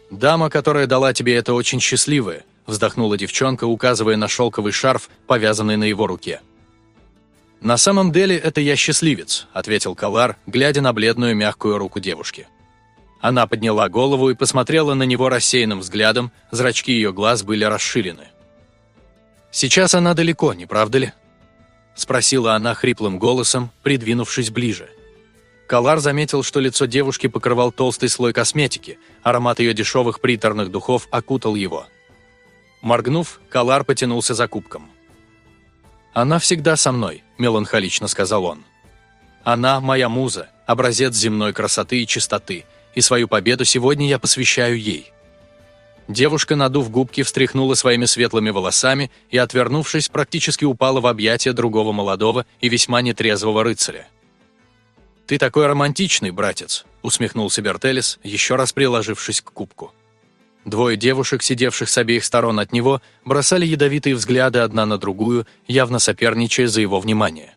Speaker 1: «Дама, которая дала тебе это, очень счастливая», вздохнула девчонка, указывая на шелковый шарф, повязанный на его руке. «На самом деле это я счастливец», — ответил Калар, глядя на бледную мягкую руку девушки. Она подняла голову и посмотрела на него рассеянным взглядом, зрачки ее глаз были расширены. «Сейчас она далеко, не правда ли?» — спросила она хриплым голосом, придвинувшись ближе. Калар заметил, что лицо девушки покрывал толстый слой косметики, аромат ее дешевых приторных духов окутал его. Моргнув, Калар потянулся за кубком. «Она всегда со мной», – меланхолично сказал он. «Она моя муза, образец земной красоты и чистоты, и свою победу сегодня я посвящаю ей». Девушка, надув губки, встряхнула своими светлыми волосами и, отвернувшись, практически упала в объятия другого молодого и весьма нетрезвого рыцаря. «Ты такой романтичный, братец», — усмехнулся Бертелес, еще раз приложившись к кубку. Двое девушек, сидевших с обеих сторон от него, бросали ядовитые взгляды одна на другую, явно соперничая за его внимание.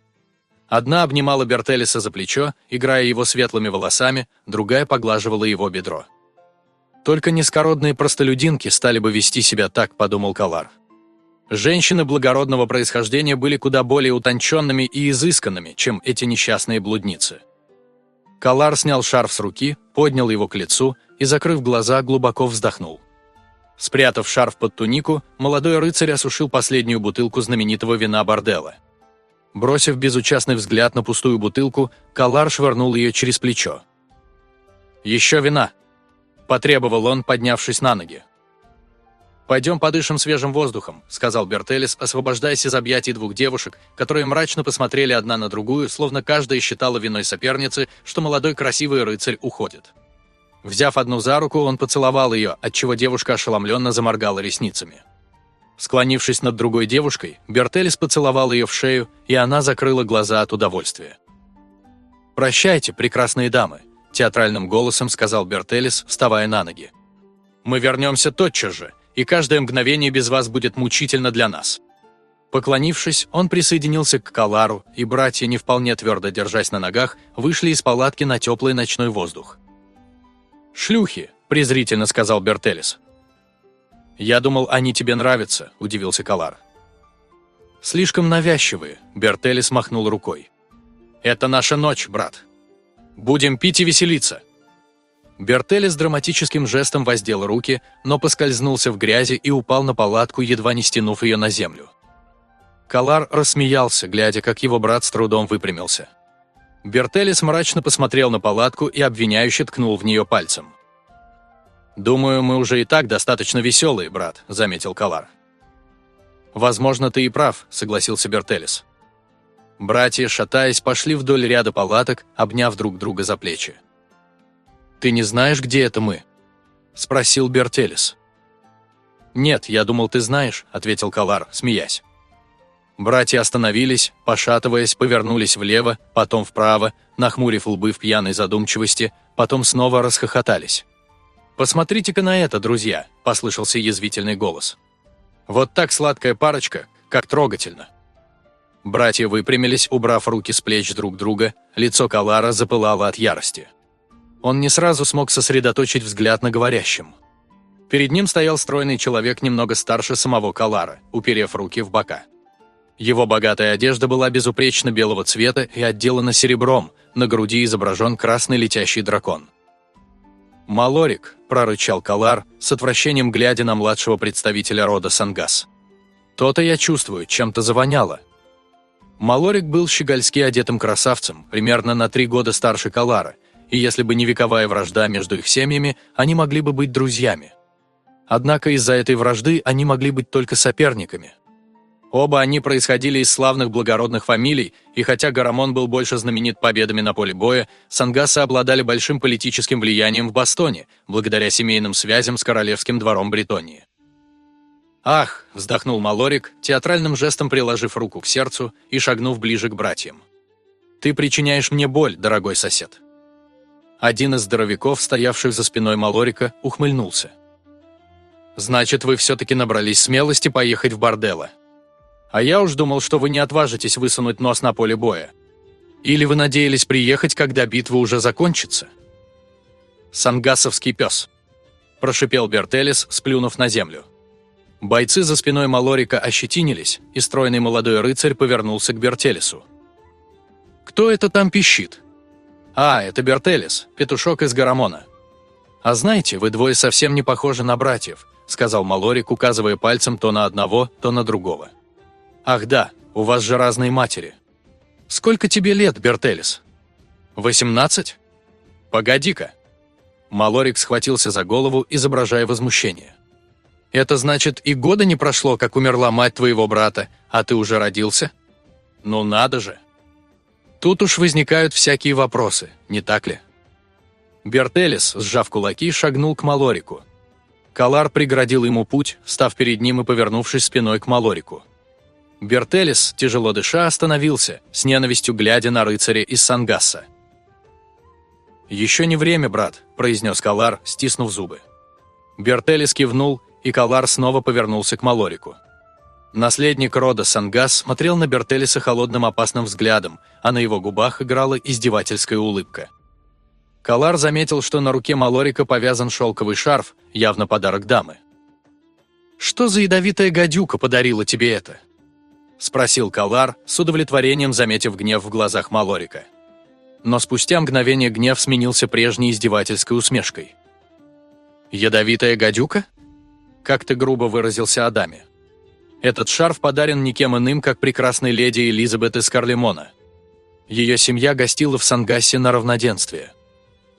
Speaker 1: Одна обнимала Бертелеса за плечо, играя его светлыми волосами, другая поглаживала его бедро. Только низкородные простолюдинки стали бы вести себя так, подумал Калар. Женщины благородного происхождения были куда более утонченными и изысканными, чем эти несчастные блудницы. Калар снял шарф с руки, поднял его к лицу и, закрыв глаза, глубоко вздохнул. Спрятав шарф под тунику, молодой рыцарь осушил последнюю бутылку знаменитого вина бордела. Бросив безучастный взгляд на пустую бутылку, Калар швырнул ее через плечо. «Еще вина!» – потребовал он, поднявшись на ноги. «Пойдем подышим свежим воздухом», – сказал Бертелес, освобождаясь из объятий двух девушек, которые мрачно посмотрели одна на другую, словно каждая считала виной соперницы, что молодой красивый рыцарь уходит. Взяв одну за руку, он поцеловал ее, отчего девушка ошеломленно заморгала ресницами. Склонившись над другой девушкой, Бертелес поцеловал ее в шею, и она закрыла глаза от удовольствия. «Прощайте, прекрасные дамы», театральным голосом сказал Бертелис, вставая на ноги. «Мы вернемся тотчас же, и каждое мгновение без вас будет мучительно для нас». Поклонившись, он присоединился к Калару, и братья, не вполне твердо держась на ногах, вышли из палатки на теплый ночной воздух. «Шлюхи!» – презрительно сказал Бертелис. «Я думал, они тебе нравятся», – удивился Калар. «Слишком навязчивые», – Бертелис махнул рукой. «Это наша ночь, брат», Будем пить и веселиться!» Бертели с драматическим жестом воздел руки, но поскользнулся в грязи и упал на палатку, едва не стянув ее на землю. Калар рассмеялся, глядя, как его брат с трудом выпрямился. Бертелис мрачно посмотрел на палатку и обвиняюще ткнул в нее пальцем. «Думаю, мы уже и так достаточно веселые, брат», — заметил Калар. «Возможно, ты и прав», — согласился Бертелис. Братья, шатаясь, пошли вдоль ряда палаток, обняв друг друга за плечи. «Ты не знаешь, где это мы?» – спросил Бертелис. «Нет, я думал, ты знаешь», – ответил Калар, смеясь. Братья остановились, пошатываясь, повернулись влево, потом вправо, нахмурив лбы в пьяной задумчивости, потом снова расхохотались. «Посмотрите-ка на это, друзья!» – послышался язвительный голос. «Вот так сладкая парочка, как трогательно!» Братья выпрямились, убрав руки с плеч друг друга, лицо Калара запылало от ярости. Он не сразу смог сосредоточить взгляд на говорящем. Перед ним стоял стройный человек немного старше самого Калара, уперев руки в бока. Его богатая одежда была безупречно белого цвета и отделана серебром, на груди изображен красный летящий дракон. «Малорик», – прорычал Калар, с отвращением глядя на младшего представителя рода Сангас. «То-то я чувствую, чем-то завоняло, Малорик был щегольски одетым красавцем, примерно на три года старше Калара, и если бы не вековая вражда между их семьями, они могли бы быть друзьями. Однако из-за этой вражды они могли быть только соперниками. Оба они происходили из славных благородных фамилий, и хотя Гарамон был больше знаменит победами на поле боя, Сангасы обладали большим политическим влиянием в Бастоне, благодаря семейным связям с королевским двором Бретонии. «Ах!» – вздохнул Малорик, театральным жестом приложив руку к сердцу и шагнув ближе к братьям. «Ты причиняешь мне боль, дорогой сосед». Один из здоровяков, стоявших за спиной Малорика, ухмыльнулся. «Значит, вы все-таки набрались смелости поехать в борделло. А я уж думал, что вы не отважитесь высунуть нос на поле боя. Или вы надеялись приехать, когда битва уже закончится?» «Сангасовский пес», – прошипел Бертелис, сплюнув на землю. Бойцы за спиной Малорика ощетинились, и стройный молодой рыцарь повернулся к Бертелесу. «Кто это там пищит?» «А, это Бертелес, петушок из Гарамона». «А знаете, вы двое совсем не похожи на братьев», сказал Малорик, указывая пальцем то на одного, то на другого. «Ах да, у вас же разные матери». «Сколько тебе лет, Бертелес?» «Восемнадцать?» «Погоди-ка». Малорик схватился за голову, изображая возмущение. Это значит, и года не прошло, как умерла мать твоего брата, а ты уже родился? Ну надо же. Тут уж возникают всякие вопросы, не так ли? Бертелес, сжав кулаки, шагнул к Малорику. Калар преградил ему путь, став перед ним и повернувшись спиной к Малорику. Бертелис, тяжело дыша, остановился, с ненавистью глядя на рыцаря из Сангаса. «Еще не время, брат», – произнес Калар, стиснув зубы. Бертелис кивнул, и Калар снова повернулся к Малорику. Наследник рода Сангас смотрел на Бертелиса холодным опасным взглядом, а на его губах играла издевательская улыбка. Калар заметил, что на руке Малорика повязан шелковый шарф, явно подарок дамы. «Что за ядовитая гадюка подарила тебе это?» – спросил Калар, с удовлетворением заметив гнев в глазах Малорика. Но спустя мгновение гнев сменился прежней издевательской усмешкой. «Ядовитая гадюка?» – как ты грубо выразился Адаме. Этот шарф подарен никем иным, как прекрасной леди Элизабет из Карлемона. Ее семья гостила в Сангасе на равноденствие.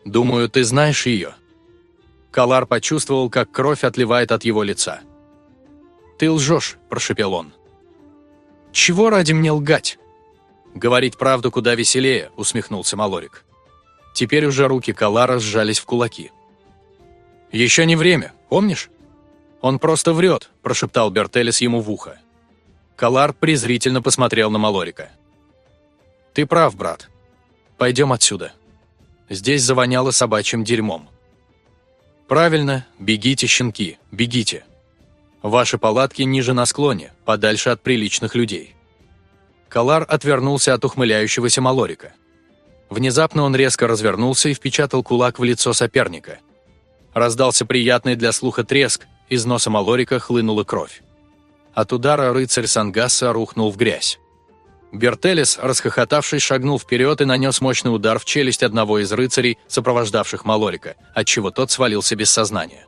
Speaker 1: Думаю, ты знаешь ее». Калар почувствовал, как кровь отливает от его лица. «Ты лжешь», – прошепел он. «Чего ради мне лгать?» «Говорить правду куда веселее», – усмехнулся Малорик. Теперь уже руки Калара сжались в кулаки. «Еще не время, помнишь?» «Он просто врет», – прошептал Бертелес ему в ухо. Калар презрительно посмотрел на Малорика. «Ты прав, брат. Пойдем отсюда. Здесь завоняло собачьим дерьмом». «Правильно, бегите, щенки, бегите. Ваши палатки ниже на склоне, подальше от приличных людей». Калар отвернулся от ухмыляющегося Малорика. Внезапно он резко развернулся и впечатал кулак в лицо соперника. Раздался приятный для слуха треск, из носа Малорика хлынула кровь. От удара рыцарь Сангаса рухнул в грязь. Бертелес, расхохотавшись, шагнул вперед и нанес мощный удар в челюсть одного из рыцарей, сопровождавших Малорика, отчего тот свалился без сознания.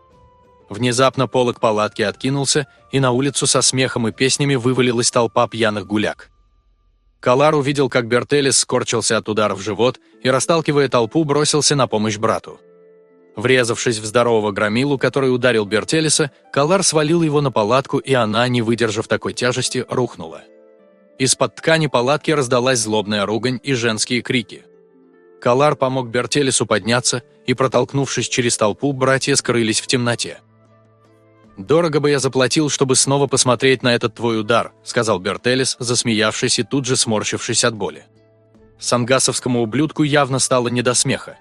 Speaker 1: Внезапно полог палатки откинулся, и на улицу со смехом и песнями вывалилась толпа пьяных гуляк. Калар увидел, как Бертелес скорчился от удара в живот и, расталкивая толпу, бросился на помощь брату. Врезавшись в здорового громилу, который ударил Бертелиса, Калар свалил его на палатку, и она, не выдержав такой тяжести, рухнула. Из-под ткани палатки раздалась злобная ругань и женские крики. Калар помог Бертелису подняться, и, протолкнувшись через толпу, братья скрылись в темноте. «Дорого бы я заплатил, чтобы снова посмотреть на этот твой удар», сказал Бертелис, засмеявшись и тут же сморщившись от боли. Сангасовскому ублюдку явно стало не до смеха.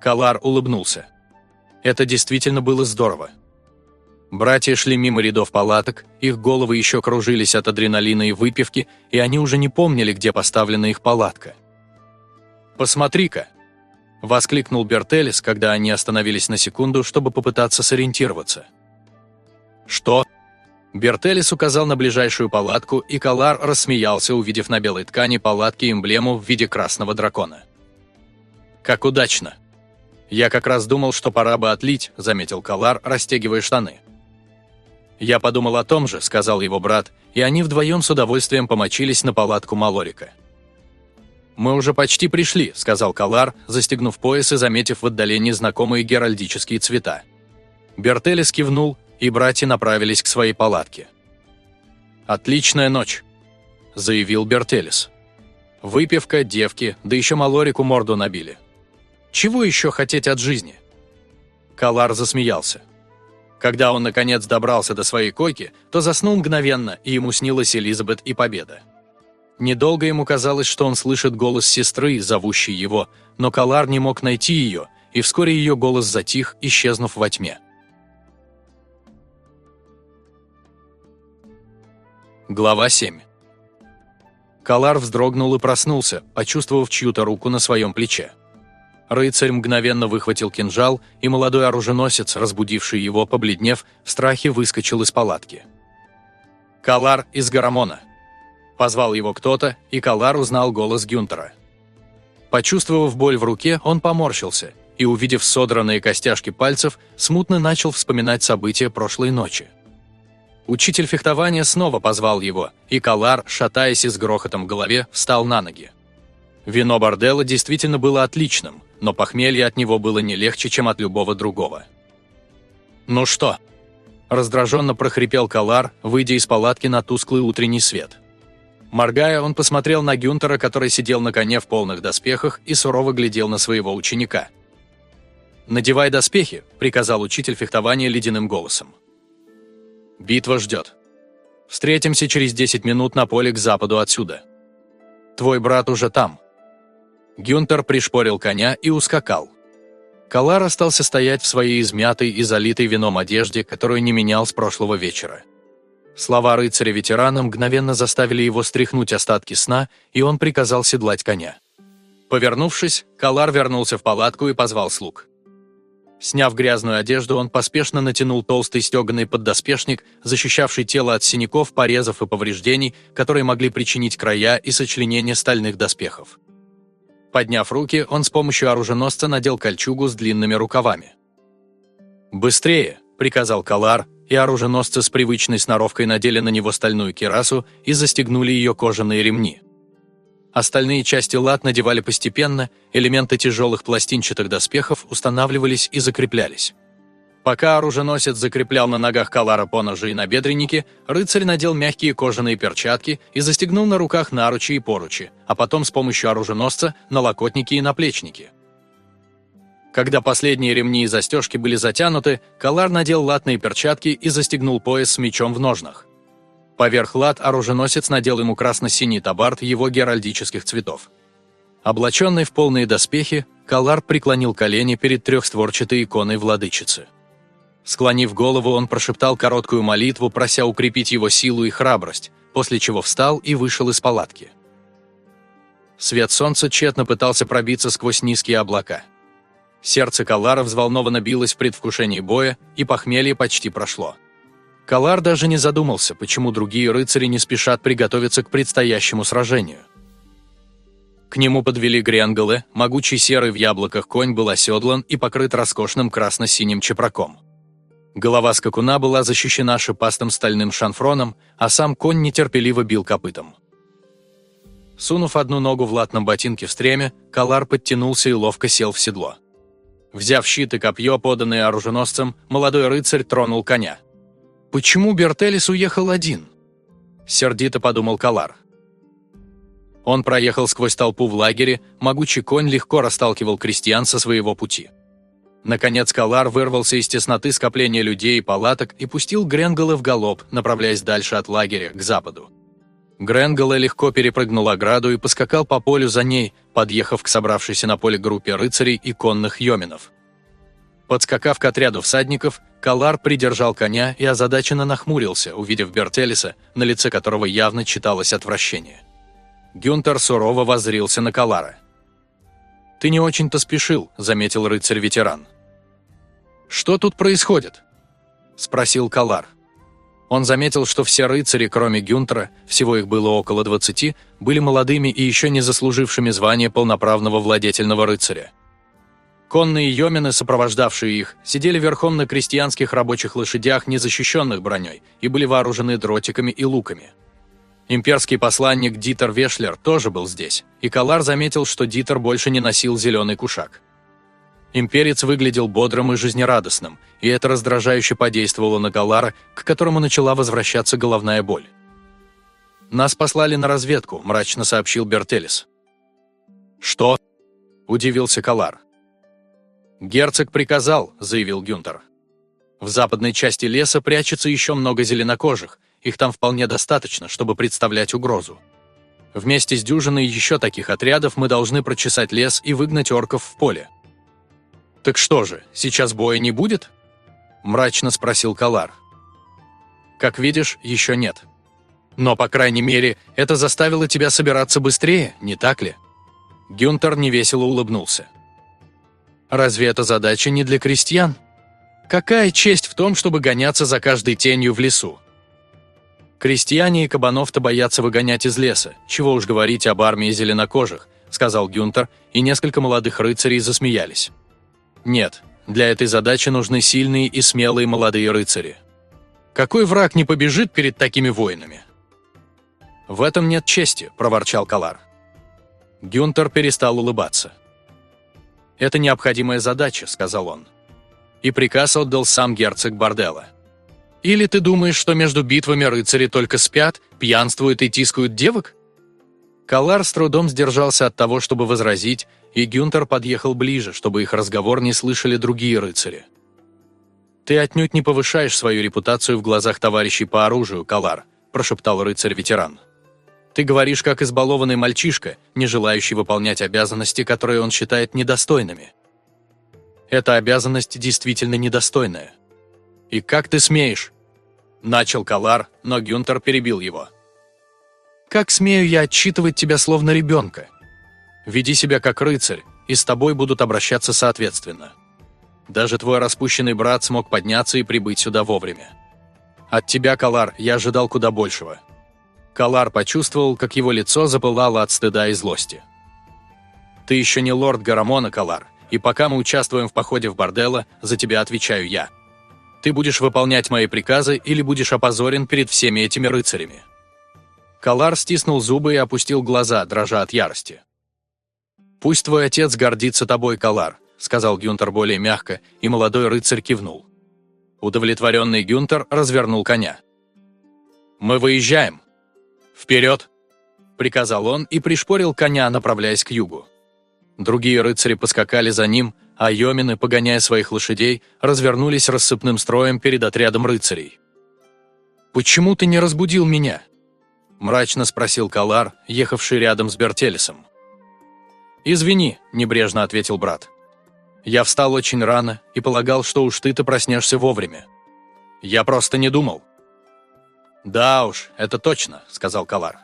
Speaker 1: Калар улыбнулся. Это действительно было здорово. Братья шли мимо рядов палаток, их головы еще кружились от адреналина и выпивки, и они уже не помнили, где поставлена их палатка. «Посмотри-ка!» – воскликнул Бертелис, когда они остановились на секунду, чтобы попытаться сориентироваться. «Что?» Бертелис указал на ближайшую палатку, и Калар рассмеялся, увидев на белой ткани палатки эмблему в виде красного дракона. «Как удачно!» «Я как раз думал, что пора бы отлить», – заметил Калар, растягивая штаны. «Я подумал о том же», – сказал его брат, и они вдвоем с удовольствием помочились на палатку Малорика. «Мы уже почти пришли», – сказал Калар, застегнув пояс и заметив в отдалении знакомые геральдические цвета. Бертелес кивнул, и братья направились к своей палатке. «Отличная ночь», – заявил Бертелес. «Выпивка, девки, да еще Малорику морду набили». Чего еще хотеть от жизни? Калар засмеялся. Когда он, наконец, добрался до своей койки, то заснул мгновенно, и ему снилась Элизабет и Победа. Недолго ему казалось, что он слышит голос сестры, зовущей его, но Калар не мог найти ее, и вскоре ее голос затих, исчезнув во тьме. Глава 7 Калар вздрогнул и проснулся, почувствовав чью-то руку на своем плече. Рыцарь мгновенно выхватил кинжал, и молодой оруженосец, разбудивший его, побледнев, в страхе выскочил из палатки. «Калар из Гарамона!» Позвал его кто-то, и Калар узнал голос Гюнтера. Почувствовав боль в руке, он поморщился и, увидев содранные костяшки пальцев, смутно начал вспоминать события прошлой ночи. Учитель фехтования снова позвал его, и Калар, шатаясь и с грохотом в голове, встал на ноги. Вино борделла действительно было отличным, но похмелье от него было не легче, чем от любого другого. «Ну что?» – раздраженно прохрипел Калар, выйдя из палатки на тусклый утренний свет. Моргая, он посмотрел на Гюнтера, который сидел на коне в полных доспехах и сурово глядел на своего ученика. «Надевай доспехи», — приказал учитель фехтования ледяным голосом. «Битва ждет. Встретимся через 10 минут на поле к западу отсюда. Твой брат уже там». Гюнтер пришпорил коня и ускакал. Калар остался стоять в своей измятой и залитой вином одежде, которую не менял с прошлого вечера. Слова рыцаря-ветерана мгновенно заставили его стряхнуть остатки сна, и он приказал седлать коня. Повернувшись, Калар вернулся в палатку и позвал слуг. Сняв грязную одежду, он поспешно натянул толстый стеганый поддоспешник, защищавший тело от синяков, порезов и повреждений, которые могли причинить края и сочленения стальных доспехов. Подняв руки, он с помощью оруженосца надел кольчугу с длинными рукавами. «Быстрее!» – приказал Калар, и оруженосцы с привычной сноровкой надели на него стальную кирасу и застегнули ее кожаные ремни. Остальные части лад надевали постепенно, элементы тяжелых пластинчатых доспехов устанавливались и закреплялись. Пока оруженосец закреплял на ногах Калара поножи и набедренники, рыцарь надел мягкие кожаные перчатки и застегнул на руках наручи и поручи, а потом с помощью оруженосца налокотники и наплечники. Когда последние ремни и застежки были затянуты, Калар надел латные перчатки и застегнул пояс с мечом в ножнах. Поверх лад оруженосец надел ему красно-синий табард его геральдических цветов. Облаченный в полные доспехи, Калар преклонил колени перед трехстворчатой иконой владычицы. Склонив голову, он прошептал короткую молитву, прося укрепить его силу и храбрость, после чего встал и вышел из палатки. Свет солнца тщетно пытался пробиться сквозь низкие облака. Сердце Калара взволнованно билось в предвкушении боя, и похмелье почти прошло. Калар даже не задумался, почему другие рыцари не спешат приготовиться к предстоящему сражению. К нему подвели гренголы, могучий серый в яблоках конь был оседлан и покрыт роскошным красно-синим чепраком. Голова скакуна была защищена шипастым стальным шанфроном, а сам конь нетерпеливо бил копытом. Сунув одну ногу в латном ботинке в стреме, Калар подтянулся и ловко сел в седло. Взяв щит и копье, поданные оруженосцем, молодой рыцарь тронул коня. «Почему Бертелис уехал один?» Сердито подумал Калар. Он проехал сквозь толпу в лагере, могучий конь легко расталкивал крестьян со своего пути. Наконец Калар вырвался из тесноты скопления людей и палаток и пустил Гренгола в галоп, направляясь дальше от лагеря, к западу. Гренгола легко перепрыгнул ограду и поскакал по полю за ней, подъехав к собравшейся на поле группе рыцарей и конных йоминов. Подскакав к отряду всадников, Калар придержал коня и озадаченно нахмурился, увидев Бертелиса, на лице которого явно читалось отвращение. Гюнтер сурово воззрился на Калара. «Ты не очень-то спешил», — заметил рыцарь-ветеран. «Что тут происходит?» — спросил Калар. Он заметил, что все рыцари, кроме Гюнтера, всего их было около двадцати, были молодыми и еще не заслужившими звания полноправного владетельного рыцаря. Конные йомены, сопровождавшие их, сидели верхом на крестьянских рабочих лошадях, не защищенных броней, и были вооружены дротиками и луками. Имперский посланник Дитер Вешлер тоже был здесь, и Калар заметил, что Дитер больше не носил зеленый кушак. Имперец выглядел бодрым и жизнерадостным, и это раздражающе подействовало на Калара, к которому начала возвращаться головная боль. «Нас послали на разведку», – мрачно сообщил Бертелис. «Что?» – удивился Калар. «Герцог приказал», – заявил Гюнтер. «В западной части леса прячется еще много зеленокожих, их там вполне достаточно, чтобы представлять угрозу. Вместе с дюжиной еще таких отрядов мы должны прочесать лес и выгнать орков в поле». «Так что же, сейчас боя не будет?» – мрачно спросил Калар. «Как видишь, еще нет. Но, по крайней мере, это заставило тебя собираться быстрее, не так ли?» Гюнтер невесело улыбнулся. Разве эта задача не для крестьян? Какая честь в том, чтобы гоняться за каждой тенью в лесу? Крестьяне и кабанов-то боятся выгонять из леса, чего уж говорить об армии зеленокожих, сказал Гюнтер, и несколько молодых рыцарей засмеялись. Нет, для этой задачи нужны сильные и смелые молодые рыцари. Какой враг не побежит перед такими воинами? В этом нет чести, проворчал Калар. Гюнтер перестал улыбаться. «Это необходимая задача», — сказал он. И приказ отдал сам герцог Борделла. «Или ты думаешь, что между битвами рыцари только спят, пьянствуют и тискают девок?» Калар с трудом сдержался от того, чтобы возразить, и Гюнтер подъехал ближе, чтобы их разговор не слышали другие рыцари. «Ты отнюдь не повышаешь свою репутацию в глазах товарищей по оружию, Калар», – прошептал рыцарь-ветеран. «Ты говоришь, как избалованный мальчишка, не желающий выполнять обязанности, которые он считает недостойными. Эта обязанность действительно недостойная. И как ты смеешь?» Начал Калар, но Гюнтер перебил его. Как смею я отчитывать тебя словно ребенка? Веди себя как рыцарь, и с тобой будут обращаться соответственно. Даже твой распущенный брат смог подняться и прибыть сюда вовремя. От тебя, Калар, я ожидал куда большего. Калар почувствовал, как его лицо запылало от стыда и злости. Ты еще не лорд Гарамона, Калар, и пока мы участвуем в походе в борделло, за тебя отвечаю я. Ты будешь выполнять мои приказы или будешь опозорен перед всеми этими рыцарями. Калар стиснул зубы и опустил глаза, дрожа от ярости. «Пусть твой отец гордится тобой, Калар», — сказал Гюнтер более мягко, и молодой рыцарь кивнул. Удовлетворенный Гюнтер развернул коня. «Мы выезжаем!» «Вперед!» — приказал он и пришпорил коня, направляясь к югу. Другие рыцари поскакали за ним, а йомины, погоняя своих лошадей, развернулись рассыпным строем перед отрядом рыцарей. «Почему ты не разбудил меня?» мрачно спросил Калар, ехавший рядом с Бертелесом. «Извини», – небрежно ответил брат. «Я встал очень рано и полагал, что уж ты-то проснешься вовремя. Я просто не думал». «Да уж, это точно», – сказал Калар.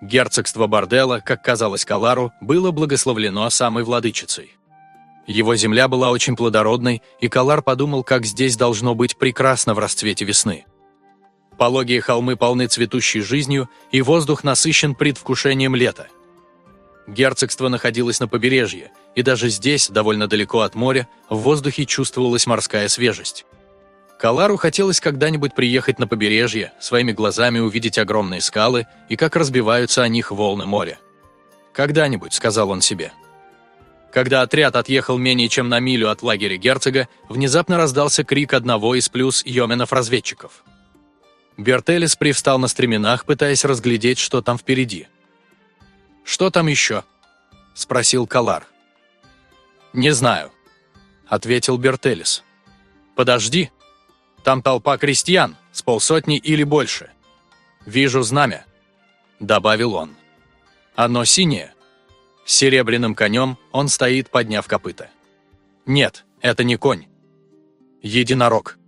Speaker 1: Герцогство Борделла, как казалось Калару, было благословлено самой владычицей. Его земля была очень плодородной, и Калар подумал, как здесь должно быть прекрасно в расцвете весны. Пологие холмы полны цветущей жизнью, и воздух насыщен предвкушением лета. Герцогство находилось на побережье, и даже здесь, довольно далеко от моря, в воздухе чувствовалась морская свежесть. Калару хотелось когда-нибудь приехать на побережье, своими глазами увидеть огромные скалы и как разбиваются о них волны моря. «Когда-нибудь», — сказал он себе. Когда отряд отъехал менее чем на милю от лагеря герцога, внезапно раздался крик одного из плюс йоменов-разведчиков – Бертелес привстал на стременах, пытаясь разглядеть, что там впереди. «Что там еще?» – спросил Калар. «Не знаю», – ответил Бертелес. «Подожди. Там толпа крестьян, с полсотни или больше. Вижу знамя», – добавил он. «Оно синее. С серебряным конем он стоит, подняв копыта. Нет, это не конь. Единорог».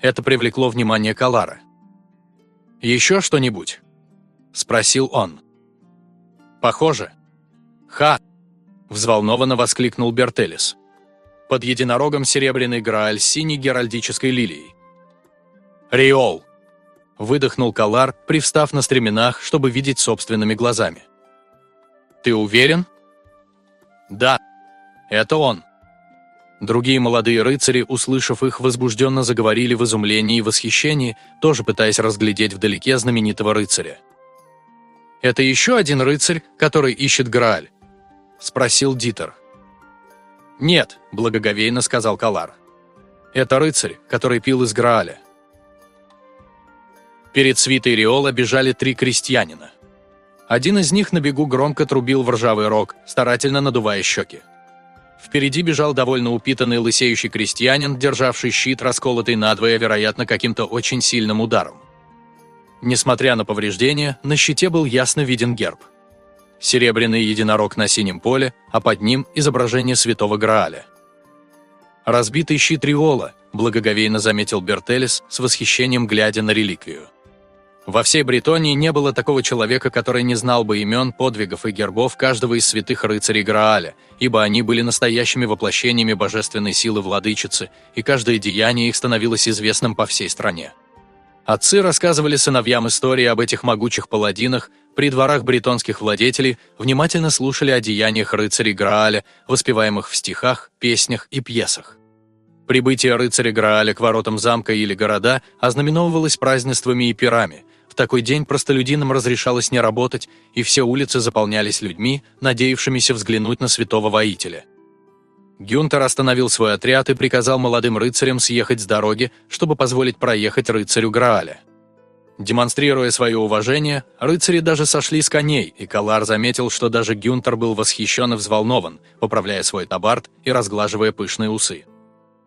Speaker 1: Это привлекло внимание Калара. «Еще что-нибудь?» – спросил он. «Похоже». «Ха!» – взволнованно воскликнул Бертелис. Под единорогом серебряный грааль синей геральдической лилией. «Риол!» – выдохнул Калар, привстав на стременах, чтобы видеть собственными глазами. «Ты уверен?» «Да, это он». Другие молодые рыцари, услышав их, возбужденно заговорили в изумлении и восхищении, тоже пытаясь разглядеть вдалеке знаменитого рыцаря. «Это еще один рыцарь, который ищет Грааль?» – спросил Дитер. «Нет», – благоговейно сказал Калар. «Это рыцарь, который пил из Грааля». Перед свитой Риола бежали три крестьянина. Один из них на бегу громко трубил в ржавый рог, старательно надувая щеки. Впереди бежал довольно упитанный лысеющий крестьянин, державший щит, расколотый надвое, вероятно, каким-то очень сильным ударом. Несмотря на повреждения, на щите был ясно виден герб. Серебряный единорог на синем поле, а под ним изображение святого Грааля. «Разбитый щит Риола», – благоговейно заметил Бертелес, с восхищением глядя на реликвию. Во всей Бретонии не было такого человека, который не знал бы имен, подвигов и гербов каждого из святых рыцарей Грааля, ибо они были настоящими воплощениями божественной силы владычицы, и каждое деяние их становилось известным по всей стране. Отцы рассказывали сыновьям истории об этих могучих паладинах, при дворах бретонских владетелей внимательно слушали о деяниях рыцарей Грааля, воспеваемых в стихах, песнях и пьесах. Прибытие рыцаря Грааля к воротам замка или города ознаменовывалось празднествами и пирами, такой день простолюдинам разрешалось не работать, и все улицы заполнялись людьми, надеявшимися взглянуть на святого воителя. Гюнтер остановил свой отряд и приказал молодым рыцарям съехать с дороги, чтобы позволить проехать рыцарю Грааля. Демонстрируя свое уважение, рыцари даже сошли с коней, и Калар заметил, что даже Гюнтер был восхищен и взволнован, поправляя свой табард и разглаживая пышные усы.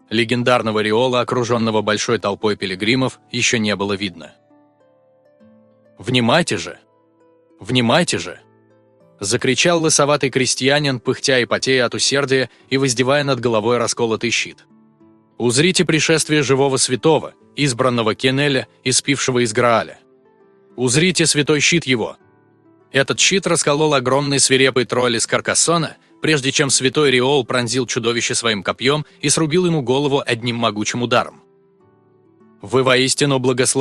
Speaker 1: Легендарного Риола, окруженного большой толпой пилигримов, еще не было видно. «Внимайте же! Внимайте же!» Закричал лысоватый крестьянин, пыхтя и потея от усердия и воздевая над головой расколотый щит. «Узрите пришествие живого святого, избранного Кенеля, испившего из Грааля. Узрите святой щит его. Этот щит расколол огромный свирепый тролль из Каркассона, прежде чем святой Риол пронзил чудовище своим копьем и срубил ему голову одним могучим ударом. Вы воистину благословенны